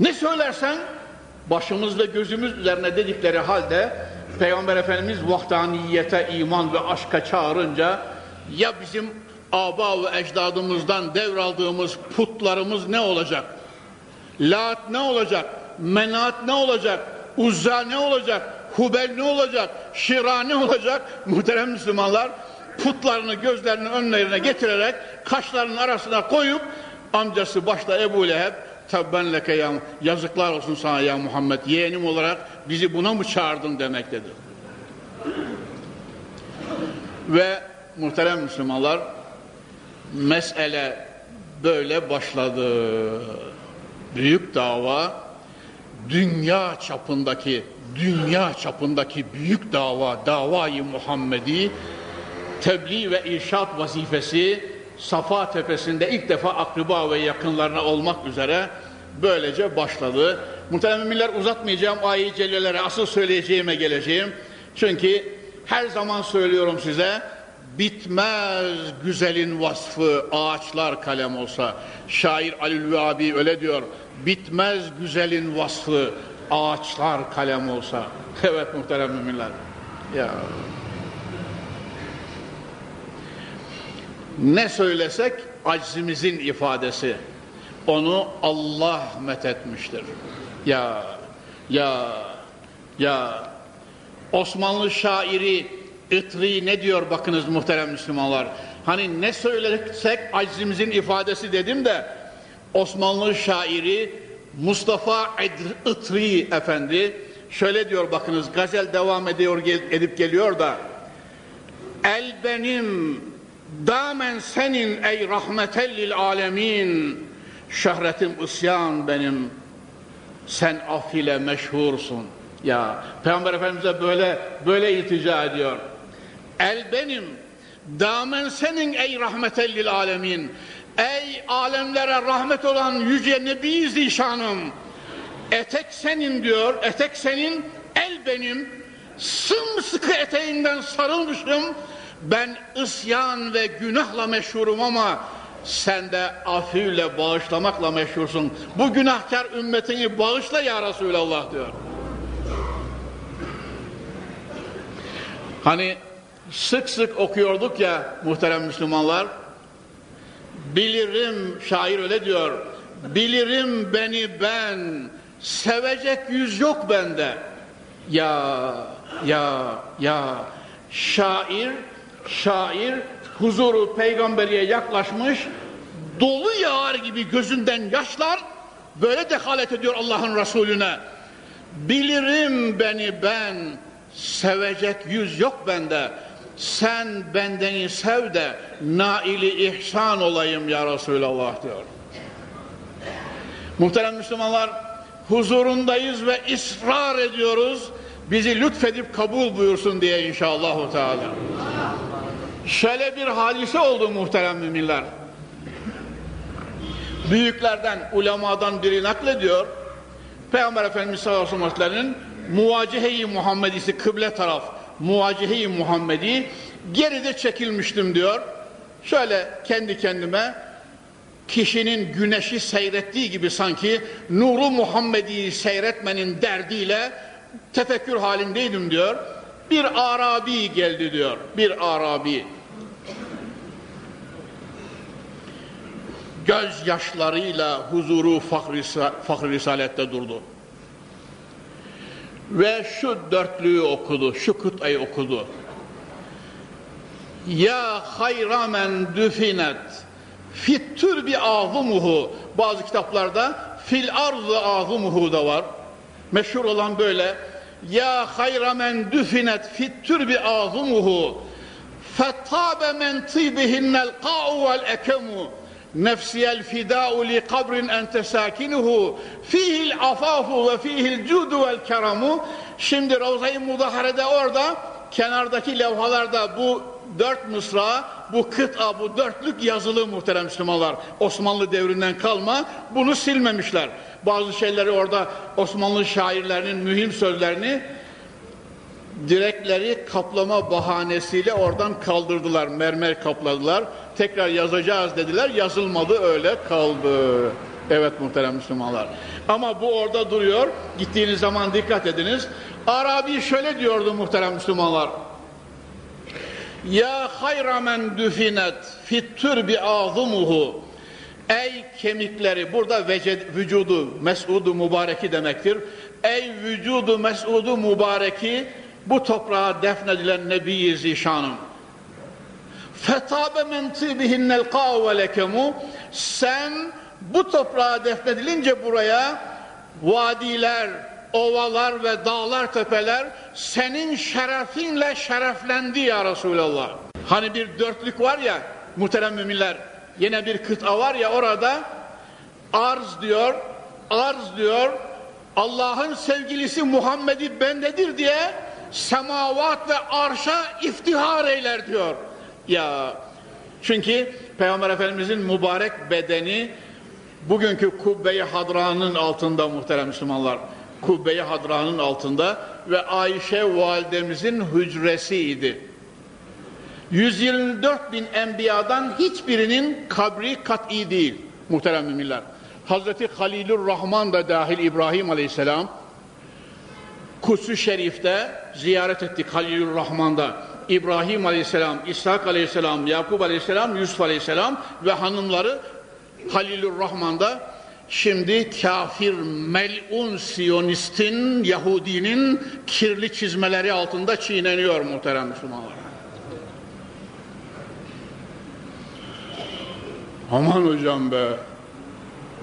Ne söylersen başımız ve gözümüz üzerine dedikleri halde Peygamber Efendimiz vahdaniyete, iman ve aşka çağırınca ya bizim aba ve ecdadımızdan devraldığımız putlarımız ne olacak? Lat ne olacak? Menat ne olacak? Uzza ne olacak? Hubel ne olacak? Şira ne olacak? Muhterem Müslümanlar putlarını gözlerinin önlerine getirerek kaşlarının arasına koyup amcası başta Ebu Leheb tabben leke ya yazıklar olsun sana ya Muhammed yeğenim olarak bizi buna mı çağırdın demektedir. Ve muhterem Müslümanlar mesele böyle başladı. Büyük dava dünya çapındaki dünya çapındaki büyük dava davayı Muhammedi tebliğ ve irşat vazifesi Safa tepesinde ilk defa akriba ve yakınlarına olmak üzere böylece başladı. Muhterem müminler uzatmayacağım ayet celilere asıl söyleyeceğime geleceğim. Çünkü her zaman söylüyorum size bitmez güzelin vasfı ağaçlar kalem olsa. Şair Ali abi öyle diyor. Bitmez güzelin vasfı ağaçlar kalem olsa. Evet muhterem müminler. Ya. Ne söylesek aczimizin ifadesi. Onu Allah methetmiştir. Ya, ya, ya. Osmanlı şairi İtri ne diyor bakınız muhterem Müslümanlar. Hani ne söylesek aczimizin ifadesi dedim de Osmanlı şairi Mustafa İtri efendi şöyle diyor bakınız gazel devam ediyor edip geliyor da El benim damen senin ey rahmetellil alemin. Şöhretim isyan benim sen af ile meşhursun. Ya Peygamber Efendimiz'e böyle böyle iltica ediyor el benim damen senin ey rahmetellil alemin ey alemlere rahmet olan yüce nebi zişanım etek senin diyor etek senin el benim sımsıkı eteğinden sarılmışım ben isyan ve günahla meşhurum ama sen de afiyle bağışlamakla meşhursun. Bu günahkar ümmetini bağışla ya Resulallah diyor. Hani sık sık okuyorduk ya muhterem Müslümanlar. Bilirim, şair öyle diyor. Bilirim beni ben, sevecek yüz yok bende. Ya, ya, ya. Şair şair huzuru peygamberiye yaklaşmış dolu yağar gibi gözünden yaşlar böyle dehalet ediyor Allah'ın Resulüne bilirim beni ben sevecek yüz yok bende sen bendeni sev de naili ihsan olayım ya Resulallah diyor muhterem Müslümanlar huzurundayız ve ısrar ediyoruz bizi lütfedip kabul buyursun diye inşallah Teala. Şöyle bir hadise oldu muhterem müminler. Büyüklerden, ulemadan biri naklediyor. Peygamber Efendimiz sallallahu aleyhi ve sellem'in muvacihe-i Muhammedisi kıble taraf muvacihe-i Muhammedi geride çekilmiştim diyor. Şöyle kendi kendime kişinin güneşi seyrettiği gibi sanki nuru Muhammedi'yi seyretmenin derdiyle tefekkür halindeydim diyor. Bir Arabi geldi diyor. Bir Arabi. gözyaşlarıyla huzuru fakr, fakr risalette durdu. Ve şu dörtlüğü okudu, şu kıtayı okudu. Ya hayra men düfinet fit türbi azumuhu bazı kitaplarda fil arzı azumuhu da var. Meşhur olan böyle ya hayra men düfinet fit türbi azumuhu fettabe men tibihinnel qa'u vel ekemu nefsiyel fidâ'u li kabrin ente sâkinuhu fihil afafu ve fihil cudu vel keramu. Şimdi Ravza-i Mudahare'de orada kenardaki levhalarda bu dört mısra bu kıta bu dörtlük yazılı muhterem Müslümanlar. Osmanlı devrinden kalma bunu silmemişler. Bazı şeyleri orada Osmanlı şairlerinin mühim sözlerini direkleri kaplama bahanesiyle oradan kaldırdılar, mermer kapladılar. Tekrar yazacağız dediler, yazılmadı öyle kaldı. Evet muhterem Müslümanlar. Ama bu orada duruyor. Gittiğiniz zaman dikkat ediniz. Arabi şöyle diyordu muhterem Müslümanlar. Ya hayra men düfinet fit türbi azumuhu Ey kemikleri burada veced, vücudu mes'udu mübareki demektir. Ey vücudu mes'udu mübareki bu toprağa defnedilen Nebi-i Zişanım. Fetabe men tibihinnel ve lekemu sen bu toprağa defnedilince buraya vadiler, ovalar ve dağlar tepeler senin şerefinle şereflendi ya Resulallah. Hani bir dörtlük var ya muhterem müminler yine bir kıta var ya orada arz diyor, arz diyor Allah'ın sevgilisi Muhammed'i bendedir diye semavat ve arşa iftihar eyler diyor. Ya çünkü Peygamber Efendimizin mübarek bedeni bugünkü kubbe-i hadranın altında muhterem Müslümanlar. Kubbe-i hadranın altında ve Ayşe validemizin hücresiydi. 124 bin enbiyadan hiçbirinin kabri kat'i değil muhterem müminler. Hazreti Halilur Rahman da dahil İbrahim Aleyhisselam Kutsu Şerif'te ziyaret ettik Halilur Rahman'da. İbrahim Aleyhisselam, İshak Aleyhisselam, Yakup Aleyhisselam, Yusuf Aleyhisselam ve hanımları Halilur Rahman'da şimdi kafir melun siyonistin Yahudinin kirli çizmeleri altında çiğneniyor muhterem Müslümanlar. Aman hocam be.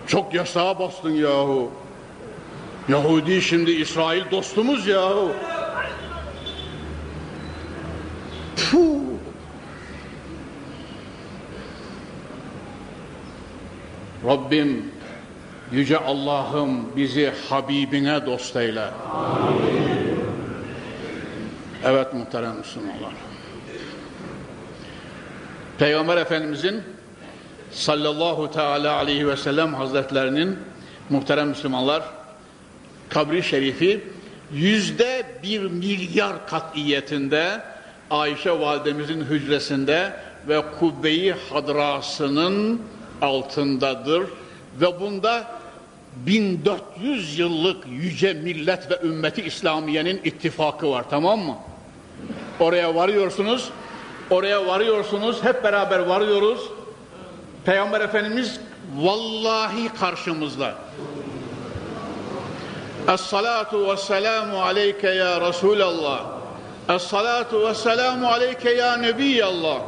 Çok yasağa bastın yahu. Yahudi şimdi İsrail dostumuz yahu. Puh. Rabbim Yüce Allah'ım bizi Habibine dost eyle. Amin. Evet muhterem Müslümanlar. Peygamber Efendimizin sallallahu teala aleyhi ve sellem hazretlerinin muhterem Müslümanlar kabri şerifi yüzde bir milyar katiyetinde Ayşe validemizin hücresinde ve kubbeyi hadrasının altındadır ve bunda 1400 yıllık yüce millet ve ümmeti İslamiye'nin ittifakı var tamam mı? Oraya varıyorsunuz, oraya varıyorsunuz, hep beraber varıyoruz. Peygamber Efendimiz vallahi karşımızda. Es-salatu ve selamu aleyke ya Resulallah. Es-salatu ve selamu aleyke ya Nebiyallah.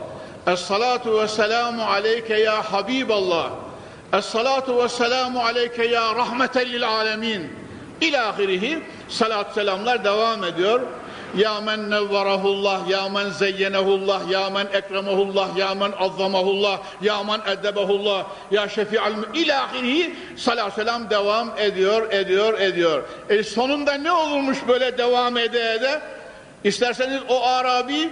Es-salatu ve selamu aleyke ya Habiballah. Es-salatu ve selamu aleyke ya rahmeten lil alemin. İlahirihi salat selamlar devam ediyor. Ya men nevvarahullah, ya men zeyyenehullah, ya men ekremehullah, ya men azzamahullah, ya men eddebehullah, ya şefi'al ilahirihi salat selam devam ediyor, ediyor, ediyor. E sonunda ne olurmuş böyle devam ede ede? İsterseniz o Arabi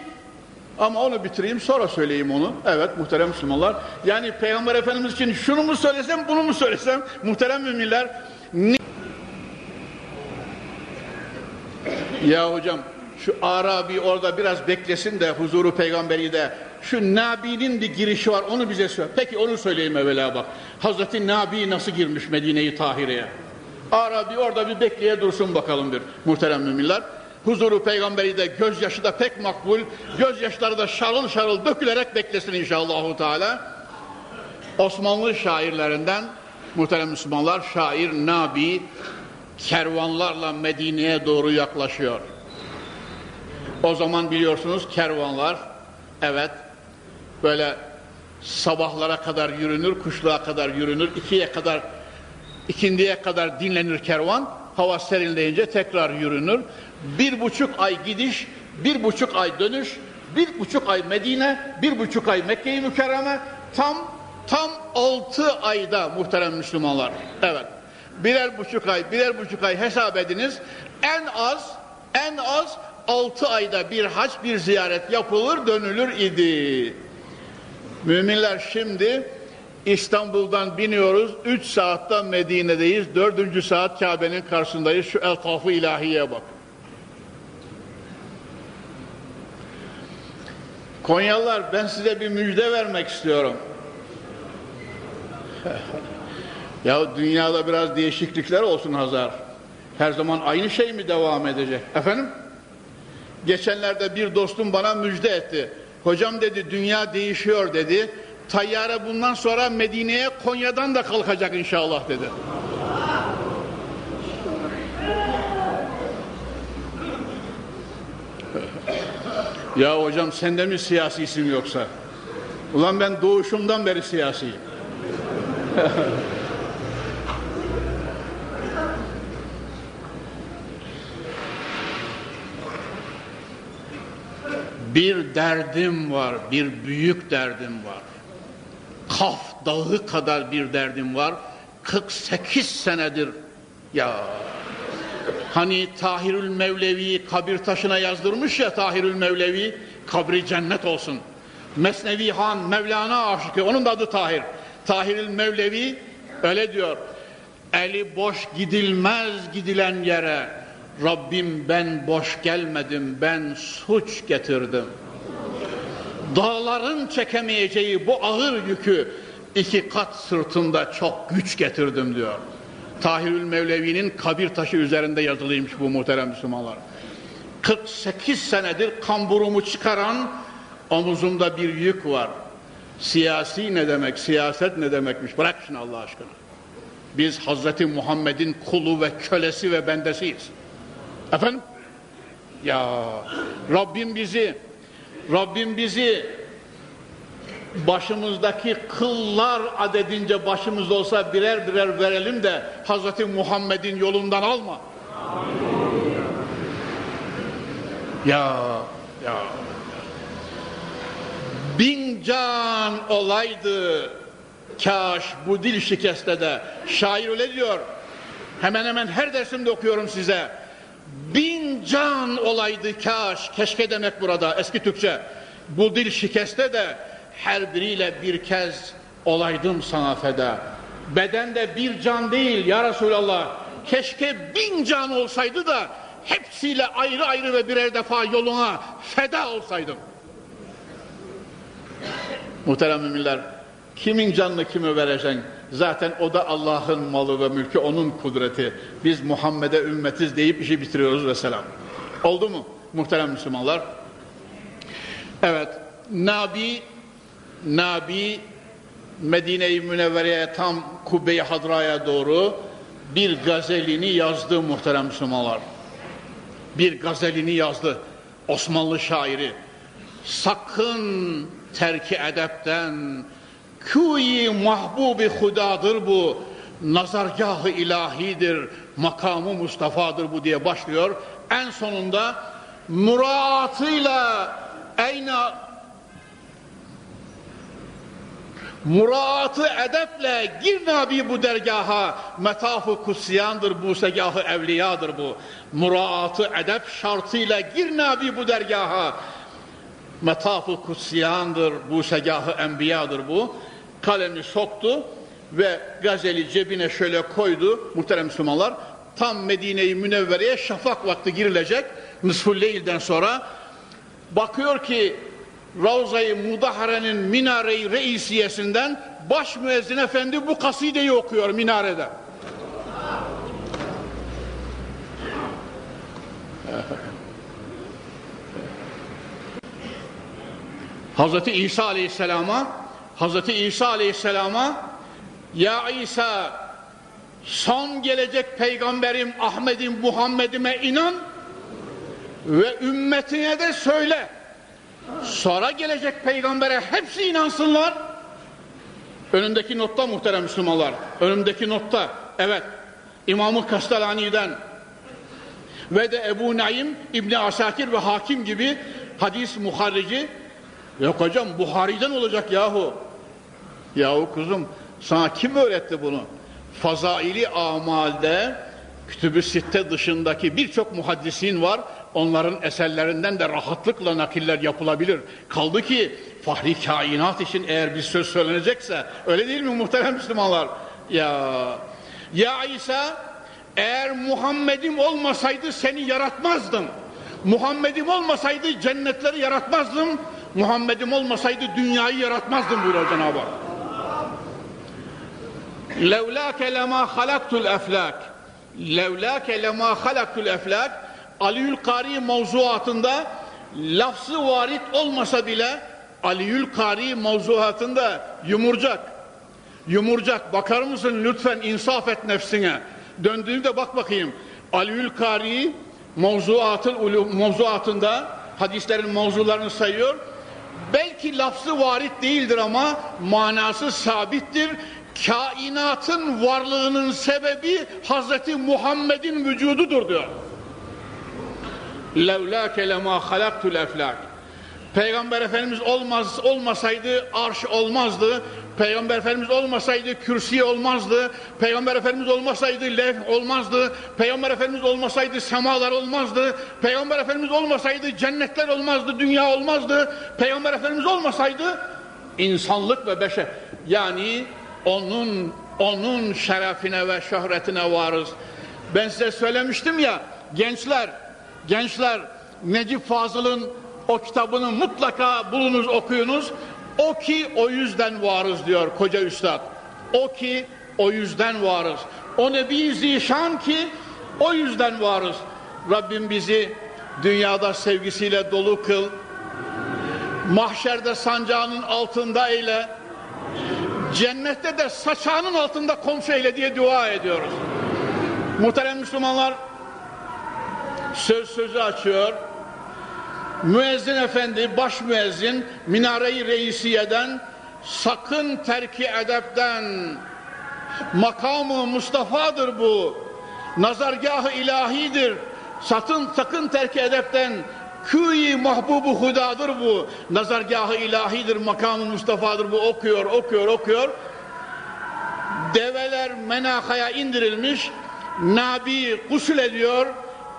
ama onu bitireyim sonra söyleyeyim onu. Evet muhterem Müslümanlar. Yani Peygamber Efendimiz için şunu mu söylesem bunu mu söylesem muhterem müminler. Ya hocam şu Arabi orada biraz beklesin de huzuru peygamberi de şu Nabi'nin bir girişi var onu bize söyle. Peki onu söyleyeyim evvela bak. Hazreti Nabi nasıl girmiş Medine-i Tahire'ye? Arabi orada bir bekleye dursun bakalım bir muhterem müminler. Huzuru peygamberi de gözyaşı da pek makbul. Gözyaşları da şarıl şarıl dökülerek beklesin inşallah. Teala. Osmanlı şairlerinden muhterem Müslümanlar şair Nabi kervanlarla Medine'ye doğru yaklaşıyor. O zaman biliyorsunuz kervanlar evet böyle sabahlara kadar yürünür, kuşluğa kadar yürünür, ikiye kadar ikindiye kadar dinlenir kervan. Hava serinleyince tekrar yürünür. Bir buçuk ay gidiş, bir buçuk ay dönüş, bir buçuk ay Medine, bir buçuk ay Mekke-i Mükerreme, tam tam altı ayda muhterem Müslümanlar. Evet. Birer buçuk ay, birer buçuk ay hesap ediniz. En az, en az altı ayda bir hac, bir ziyaret yapılır, dönülür idi. Müminler şimdi İstanbul'dan biniyoruz, üç saatte Medine'deyiz, dördüncü saat Kabe'nin karşısındayız, şu eltafı ilahiye bak. Konyalılar ben size bir müjde vermek istiyorum. ya dünyada biraz değişiklikler olsun Hazar. Her zaman aynı şey mi devam edecek? Efendim? Geçenlerde bir dostum bana müjde etti. Hocam dedi dünya değişiyor dedi. Tayyare bundan sonra Medine'ye Konya'dan da kalkacak inşallah dedi. ya hocam sende mi siyasisin yoksa? Ulan ben doğuşumdan beri siyasiyim. bir derdim var, bir büyük derdim var. Kaf dağı kadar bir derdim var. 48 senedir ya hani Tahirül Mevlevi kabir taşına yazdırmış ya Tahirül Mevlevi kabri cennet olsun. Mesnevi Han Mevlana aşıkı onun da adı Tahir. Tahirül Mevlevi öyle diyor. Eli boş gidilmez gidilen yere Rabbim ben boş gelmedim ben suç getirdim. Dağların çekemeyeceği bu ağır yükü iki kat sırtımda çok güç getirdim diyor. Tahirül Mevlevi'nin kabir taşı üzerinde yazılıymış bu muhterem Müslümanlar. 48 senedir kamburumu çıkaran omuzumda bir yük var. Siyasi ne demek, siyaset ne demekmiş bırak şunu Allah aşkına. Biz Hazreti Muhammed'in kulu ve kölesi ve bendesiyiz. Efendim? Ya Rabbim bizi Rabbim bizi başımızdaki kıllar adedince başımız olsa birer birer verelim de Hazreti Muhammed'in yolundan alma. Ya ya. Bin can olaydı kaş bu dil şikeste de şair öyle diyor. Hemen hemen her dersimde okuyorum size bin can olaydı kaş keşke demek burada eski Türkçe. Bu dil şikeste de her biriyle bir kez olaydım sana feda. Bedende bir can değil ya Resulallah. Keşke bin can olsaydı da hepsiyle ayrı ayrı ve birer defa yoluna feda olsaydım. Muhterem müminler kimin canını kime vereceksin zaten o da Allah'ın malı ve mülkü onun kudreti biz Muhammed'e ümmetiz deyip işi bitiriyoruz ve selam oldu mu muhterem Müslümanlar evet Nabi Nabi Medine-i Münevvere'ye tam Kubbe-i Hadra'ya doğru bir gazelini yazdı muhterem Müslümanlar. Bir gazelini yazdı Osmanlı şairi. Sakın terki edepten kuyi mahbubi hudadır bu. Nazargahı ilahidir makamı Mustafa'dır bu diye başlıyor. En sonunda muratıyla eyna Muratı edeple gir Nabi bu dergaha metafı kutsiyandır bu segahı evliyadır bu. Muratı edep şartıyla gir Nabi bu dergaha metafı kutsiyandır bu segahı enbiyadır bu kalemi soktu ve gazeli cebine şöyle koydu muhterem Müslümanlar tam Medine-i Münevvere'ye şafak vakti girilecek Nısful Leyl'den sonra bakıyor ki Ravza-i Mudahare'nin minare-i reisiyesinden baş müezzin efendi bu kasideyi okuyor minarede. Hazreti İsa Aleyhisselam'a Hazreti İsa Aleyhisselam'a Ya İsa son gelecek peygamberim Ahmet'im Muhammed'ime inan ve ümmetine de söyle. Sonra gelecek peygambere hepsi inansınlar. Önündeki notta muhterem Müslümanlar önümdeki notta evet İmam-ı Kastalani'den ve de Ebu Naim İbni Asakir ve Hakim gibi hadis muharrici yok hocam Buhari'den olacak yahu yahu kuzum sana kim öğretti bunu fazaili amalde kütübü sitte dışındaki birçok muhaddisin var onların eserlerinden de rahatlıkla nakiller yapılabilir. Kaldı ki fahri kainat için eğer bir söz söylenecekse öyle değil mi muhterem Müslümanlar? Ya ya İsa eğer Muhammed'im olmasaydı seni yaratmazdım. Muhammed'im olmasaydı cennetleri yaratmazdım. Muhammed'im olmasaydı dünyayı yaratmazdım buyuruyor Cenab-ı Hak. Levlâke lemâ halaktul eflâk. Levlâke lemâ halaktul eflâk. Aliül Kari mevzuatında lafzı varit olmasa bile Aliül Kari mevzuatında yumurcak. Yumurcak. Bakar mısın lütfen insaf et nefsine. Döndüğünde bak bakayım. Aliül Kari mevzuatın, mevzuatında hadislerin mevzularını sayıyor. Belki lafzı varit değildir ama manası sabittir. Kainatın varlığının sebebi Hazreti Muhammed'in vücududur diyor. Levlâke lemâ halaktul eflâk. Peygamber Efendimiz olmaz, olmasaydı arş olmazdı. Peygamber Efendimiz olmasaydı kürsi olmazdı. Peygamber Efendimiz olmasaydı levh olmazdı. Peygamber Efendimiz olmasaydı semalar olmazdı. Peygamber Efendimiz olmasaydı cennetler olmazdı, dünya olmazdı. Peygamber Efendimiz olmasaydı insanlık ve beşer. Yani onun onun şerefine ve şöhretine varız. Ben size söylemiştim ya gençler, gençler Necip Fazıl'ın o kitabını mutlaka bulunuz okuyunuz. O ki o yüzden varız diyor koca üstad. O ki o yüzden varız. O Nebi Zişan ki o yüzden varız. Rabbim bizi dünyada sevgisiyle dolu kıl. Mahşerde sancağının altında eyle. Cennette de saçağının altında komşu eyle diye dua ediyoruz. Muhterem Müslümanlar söz sözü açıyor. Müezzin efendi, baş müezzin minareyi reisiyeden sakın terki edepten makamı Mustafa'dır bu. Nazargahı ilahidir. Sakın sakın terki edepten Küyi mahbubu hudadır bu. Nazargahı ilahidir, makamı Mustafa'dır bu. Okuyor, okuyor, okuyor. Develer menakaya indirilmiş. Nabi gusül ediyor.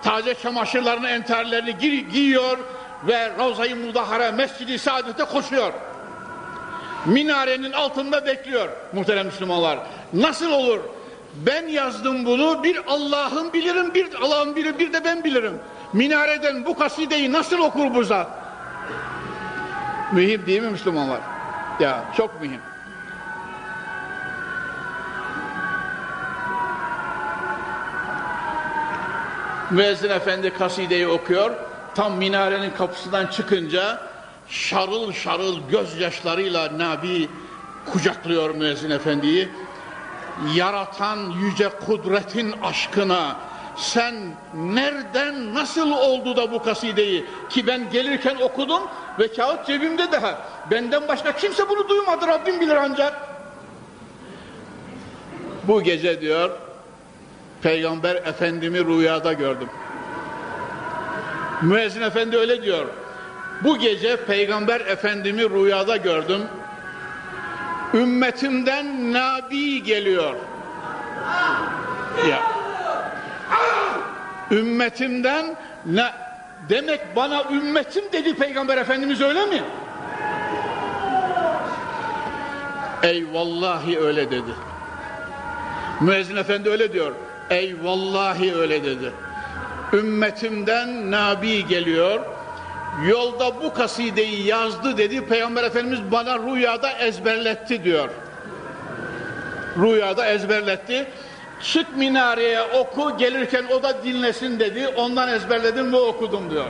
Taze çamaşırlarını, enterlerini gi giyiyor ve Ravza-i Mudahara Mescid-i Saadet'e koşuyor. Minarenin altında bekliyor muhterem Müslümanlar. Nasıl olur? Ben yazdım bunu, bir Allah'ın bilirim, bir Allah'ın bilir, bir de ben bilirim. Minareden bu kasideyi nasıl okur bu zat? Mühim değil mi Müslümanlar? Ya çok mühim. Müezzin efendi kasideyi okuyor. Tam minarenin kapısından çıkınca şarıl şarıl gözyaşlarıyla Nabi kucaklıyor müezzin efendiyi. Yaratan yüce kudretin aşkına sen nereden nasıl oldu da bu kasideyi? Ki ben gelirken okudum ve kağıt cebimde daha. Benden başka kimse bunu duymadı Rabbim bilir ancak. Bu gece diyor Peygamber Efendimi rüyada gördüm. Müezzin Efendi öyle diyor. Bu gece Peygamber Efendimi rüyada gördüm. Ümmetimden Nabi geliyor. Ya ümmetimden ne demek bana ümmetim dedi peygamber efendimiz öyle mi? Ey vallahi öyle dedi. Müezzin efendi öyle diyor. Ey vallahi öyle dedi. Ümmetimden nabi geliyor. Yolda bu kasideyi yazdı dedi. Peygamber efendimiz bana rüyada ezberletti diyor. Rüyada ezberletti Çık minareye oku gelirken o da dinlesin dedi. Ondan ezberledim ve okudum diyor.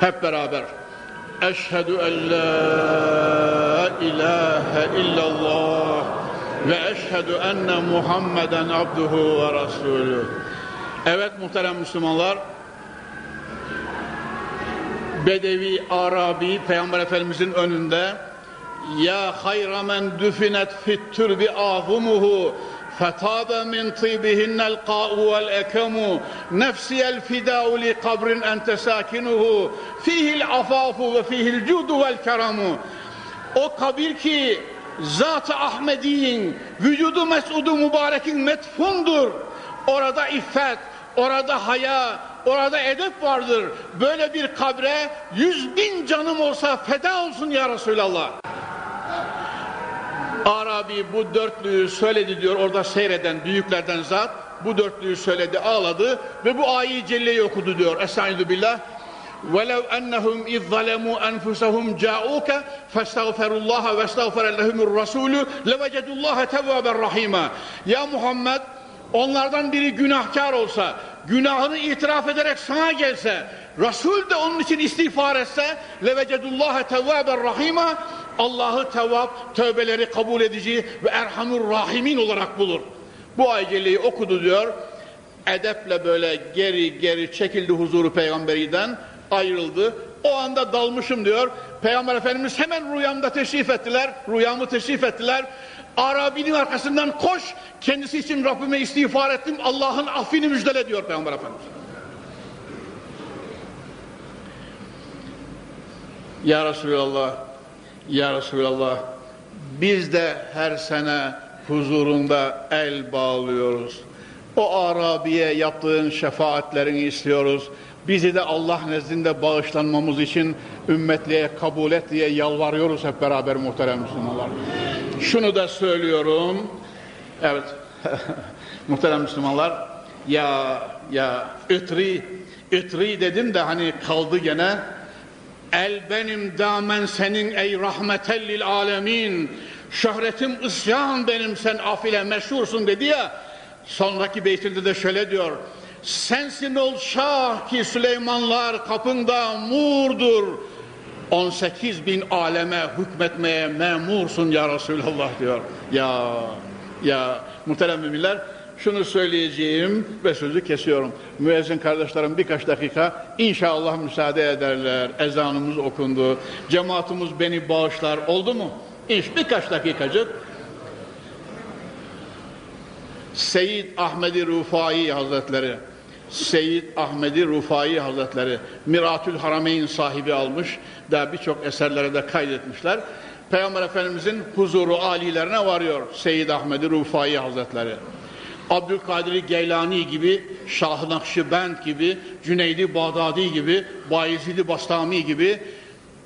Hep beraber. Eşhedü en la ilahe illallah ve eşhedü enne Muhammeden abduhu ve rasulü. Evet muhterem Müslümanlar Bedevi Arabi Peygamber Efendimizin önünde ya hayra men düfinet fit türbi ahumuhu فطاب من طيبهن القاء والأكم نفسي الفداء لقبر أنت ساكنه فيه العفاف وفيه الجود والكرم o kabir ki Zat-ı Ahmedi'nin vücudu mesudu mübarekin metfundur. Orada iffet, orada haya, orada edep vardır. Böyle bir kabre yüz bin canım olsa feda olsun ya Resulallah. Arabi bu dörtlüyü söyledi diyor orada seyreden büyüklerden zat bu dörtlüyü söyledi ağladı ve bu ayi celleyi okudu diyor Estaizu billah وَلَوْ أَنَّهُمْ اِذْ ظَلَمُوا أَنفُسَهُمْ جَاءُوكَ فَاسْتَغْفَرُوا اللّٰهَ وَاسْتَغْفَرَ لَهُمُ الرَّسُولُ لَوَجَدُوا اللّٰهَ تَوَّابًا رَحِيمًا Ya Muhammed onlardan biri günahkar olsa, günahını itiraf ederek sana gelse, Resul de onun için istiğfar etse, levecedullaha tevvaben rahima, Allah'ı tevvab, tövbeleri kabul edici ve erhamur rahimin olarak bulur. Bu ayet okudu diyor, edeple böyle geri geri çekildi huzuru peygamberiden, ayrıldı. O anda dalmışım diyor. Peygamber Efendimiz hemen rüyamda teşrif ettiler. Rüyamı teşrif ettiler. Arabinin arkasından koş. Kendisi için Rabbime istiğfar ettim. Allah'ın affini müjdele diyor Peygamber Efendimiz. Ya Resulallah, Ya Resulallah, biz de her sene huzurunda el bağlıyoruz. O Arabiye yaptığın şefaatlerini istiyoruz. Bizi de Allah nezdinde bağışlanmamız için ümmetliğe kabul et diye yalvarıyoruz hep beraber muhterem Müslümanlar. Şunu da söylüyorum. Evet. muhterem Müslümanlar. Ya ya ütri ütri dedim de hani kaldı gene. El benim damen senin ey rahmetellil alemin. Şöhretim isyan benim sen afile meşhursun dedi ya. Sonraki beytinde de şöyle diyor. Sensin ol şah ki Süleymanlar kapında murdur. 18 bin aleme hükmetmeye memursun ya Resulallah diyor. Ya ya muhterem müminler şunu söyleyeceğim ve sözü kesiyorum. Müezzin kardeşlerim birkaç dakika inşallah müsaade ederler. Ezanımız okundu. Cemaatimiz beni bağışlar. Oldu mu? İş birkaç dakikacık. Seyyid Ahmedi Rufai Hazretleri Seyyid Ahmedi Rufai Hazretleri Miratül Harameyn sahibi almış da birçok eserlere de kaydetmişler. Peygamber Efendimizin huzuru alilerine varıyor Seyyid Ahmedi Rufai Hazretleri. Abdülkadir Geylani gibi, Şah-ı Nakşibend gibi, Cüneydi Bağdadi gibi, Bayezid-i Bastami gibi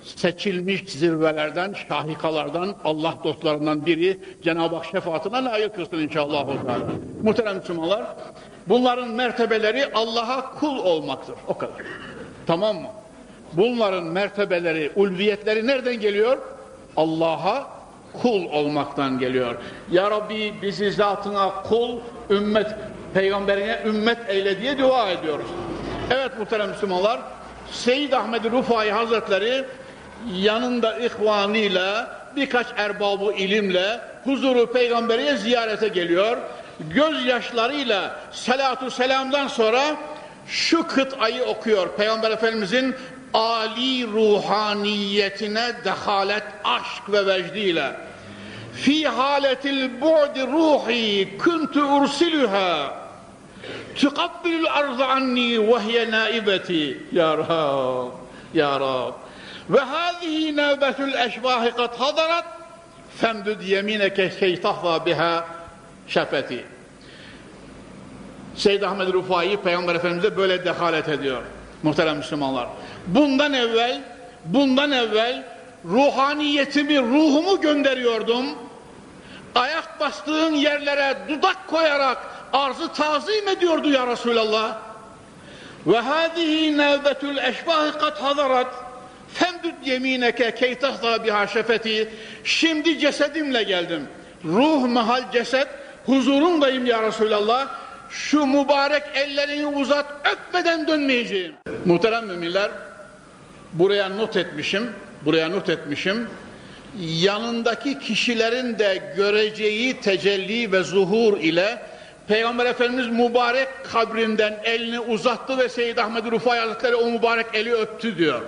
seçilmiş zirvelerden, şahikalardan, Allah dostlarından biri Cenab-ı Hak şefaatine layık kılsın inşallah. Muhterem Müslümanlar, bunların mertebeleri Allah'a kul olmaktır. O kadar. Tamam mı? Bunların mertebeleri, ulviyetleri nereden geliyor? Allah'a kul olmaktan geliyor. Ya Rabbi bizi zatına kul, ümmet, peygamberine ümmet eyle diye dua ediyoruz. Evet muhterem Müslümanlar, Seyyid Ahmed Rufai Hazretleri yanında ihvanıyla birkaç erbabı ilimle huzuru peygamberiye ziyarete geliyor. Gözyaşlarıyla salatu selamdan sonra şu kıtayı okuyor. Peygamber Efendimizin ali ruhaniyetine dehalet, aşk ve vecdiyle. Fi haletil bu'di ruhi kuntu ursiluha. Tukabbilul arzu anni ve hiye naibeti. Ya Rab ya Rab. Ve hâzihi nâbetül eşbâhi kad hadarat. Femdüd yemineke şeytahva biha şefeti. Seyyid Ahmed Rufai Peygamber Efendimiz'e böyle dehalet ediyor. Muhterem Müslümanlar. Bundan evvel bundan evvel ruhaniyetimi, ruhumu gönderiyordum. Ayak bastığın yerlere dudak koyarak arzı tazim ediyordu ya Resulallah. Ve hâzihi nevbetül eşbâhi kat hadarat femdüd yemineke key tahza biha şefeti şimdi cesedimle geldim. Ruh mahal ceset huzurundayım ya Resulallah. Şu mübarek ellerini uzat öpmeden dönmeyeceğim. Muhterem müminler buraya not etmişim. Buraya not etmişim. Yanındaki kişilerin de göreceği tecelli ve zuhur ile Peygamber Efendimiz mübarek kabrinden elini uzattı ve Seyyid Ahmed Rufay Hazretleri o mübarek eli öptü diyor.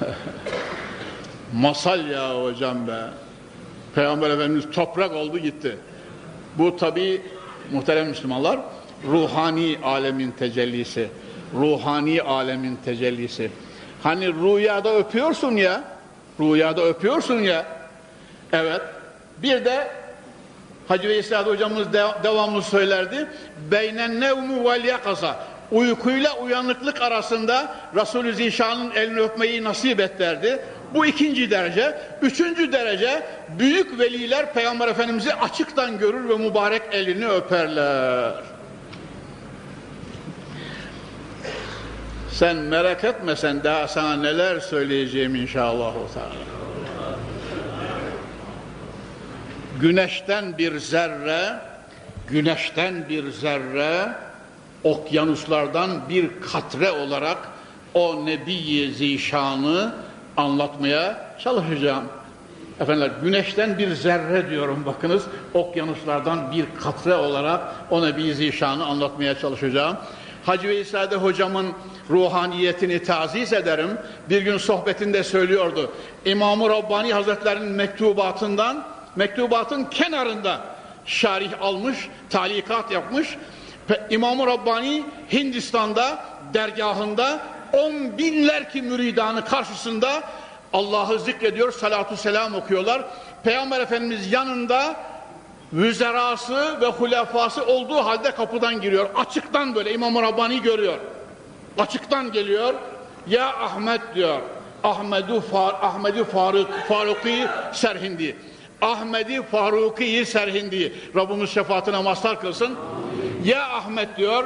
Masal ya hocam be. Peygamber Efendimiz toprak oldu gitti. Bu tabi muhterem Müslümanlar ruhani alemin tecellisi. Ruhani alemin tecellisi. Hani rüyada öpüyorsun ya, rüyada öpüyorsun ya, evet. Bir de Hacı Veysel hocamız de, devamlı söylerdi. Beynen nevmu vel yakasa. Uykuyla uyanıklık arasında Resulü Zişan'ın elini öpmeyi nasip et derdi. Bu ikinci derece. Üçüncü derece büyük veliler Peygamber Efendimiz'i açıktan görür ve mübarek elini öperler. Sen merak etmesen daha sana neler söyleyeceğim inşallah. Güneşten bir zerre, güneşten bir zerre, okyanuslardan bir katre olarak o Nebi-i Zişan'ı anlatmaya çalışacağım. Efendiler güneşten bir zerre diyorum bakınız okyanuslardan bir katre olarak o Nebi Zişan'ı anlatmaya çalışacağım. Hacı Veysade hocamın ruhaniyetini taziz ederim. Bir gün sohbetinde söylüyordu. İmam-ı Rabbani Hazretleri'nin mektubatından mektubatın kenarında şarih almış, talikat yapmış. İmam-ı Rabbani Hindistan'da dergahında on binler ki müridanı karşısında Allah'ı zikrediyor, salatu selam okuyorlar. Peygamber Efendimiz yanında vüzerası ve hulefası olduğu halde kapıdan giriyor. Açıktan böyle İmam-ı Rabbani görüyor. Açıktan geliyor. Ya Ahmet diyor. Ahmedu Far Ahmedi Faruk Faruki Serhindi. Ahmedi Faruki Serhindi. Rabbimiz şefaatine mazhar kılsın. Ya Ahmet diyor.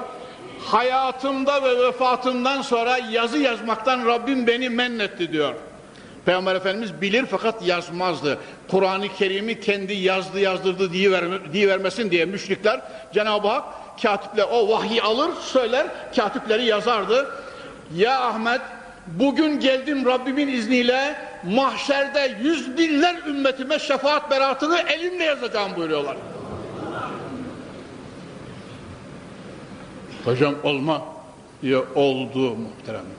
Hayatımda ve vefatımdan sonra yazı yazmaktan Rabbim beni mennetti diyor. Peygamber Efendimiz bilir fakat yazmazdı. Kur'an-ı Kerim'i kendi yazdı yazdırdı diye, verme, diye vermesin diye müşrikler Cenab-ı Hak katiple o vahyi alır söyler katipleri yazardı. Ya Ahmet bugün geldim Rabbimin izniyle mahşerde yüz binler ümmetime şefaat beratını elimle yazacağım buyuruyorlar. Hocam olma diyor oldu muhteremler.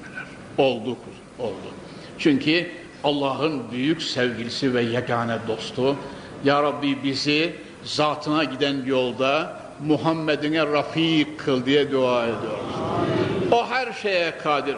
Oldu kuzum oldu. Çünkü Allah'ın büyük sevgilisi ve yegane dostu. Ya Rabbi bizi zatına giden yolda Muhammed'ine rafik kıl diye dua ediyoruz. O her şeye kadir.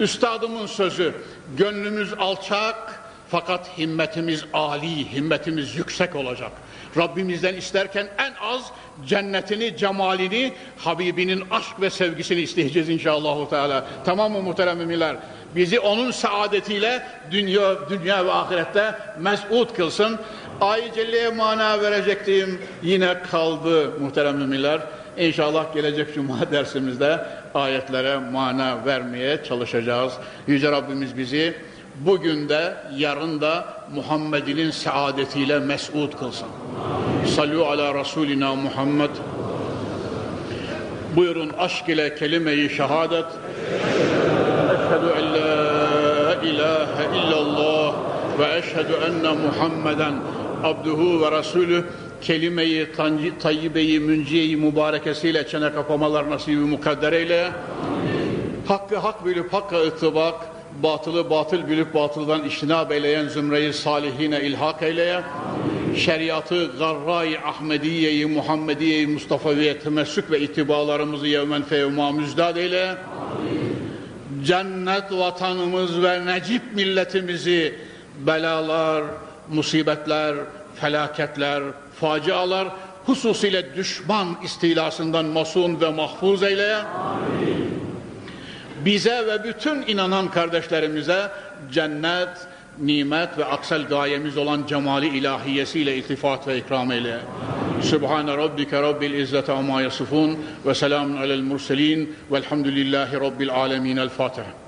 Üstadımın sözü, gönlümüz alçak fakat himmetimiz âli, himmetimiz yüksek olacak. Rabbimizden isterken en az cennetini, cemalini, Habibinin aşk ve sevgisini isteyeceğiz inşallah. Teala. Tamam mı muhterem müminler? Bizi onun saadetiyle dünya, dünya ve ahirette mesut kılsın. Ay mana verecektim. Yine kaldı muhterem müminler. İnşallah gelecek cuma dersimizde ayetlere mana vermeye çalışacağız. Yüce Rabbimiz bizi bugün de yarın da Muhammed'in saadetiyle mesut kılsın. Sallu ala Resulina Muhammed. Buyurun aşk ile kelime-i şehadet. Eşhedü en la ilahe illallah ve eşhedü enne Muhammeden abduhu ve resulü kelime-i tayyibe-i münciye-i mübarekesiyle çene kapamalar nasibi mukadder eyle. Hakkı hak bilip hakka ıtыбak, batılı batıl bilip batıldan iştinab eyleyen zümreyi salihine ilhak eyleye, şeriatı garra-i Ahmediye-i Muhammediye-i Mustafa'ya temessük ve itibalarımızı yevmen fevma müzdad eyle. Cennet vatanımız ve necip milletimizi belalar, musibetler, felaketler, facialar, hususiyle düşman istilasından masun ve mahfuz eyleye. Amin bize ve bütün inanan kardeşlerimize cennet, nimet ve aksel gayemiz olan cemali ilahiyesiyle iltifat ve ikram eyle. Sübhane Rabbike Rabbil İzzete amma yasifun ve selamun alel murselin velhamdülillahi Rabbil alemin. El Fatiha.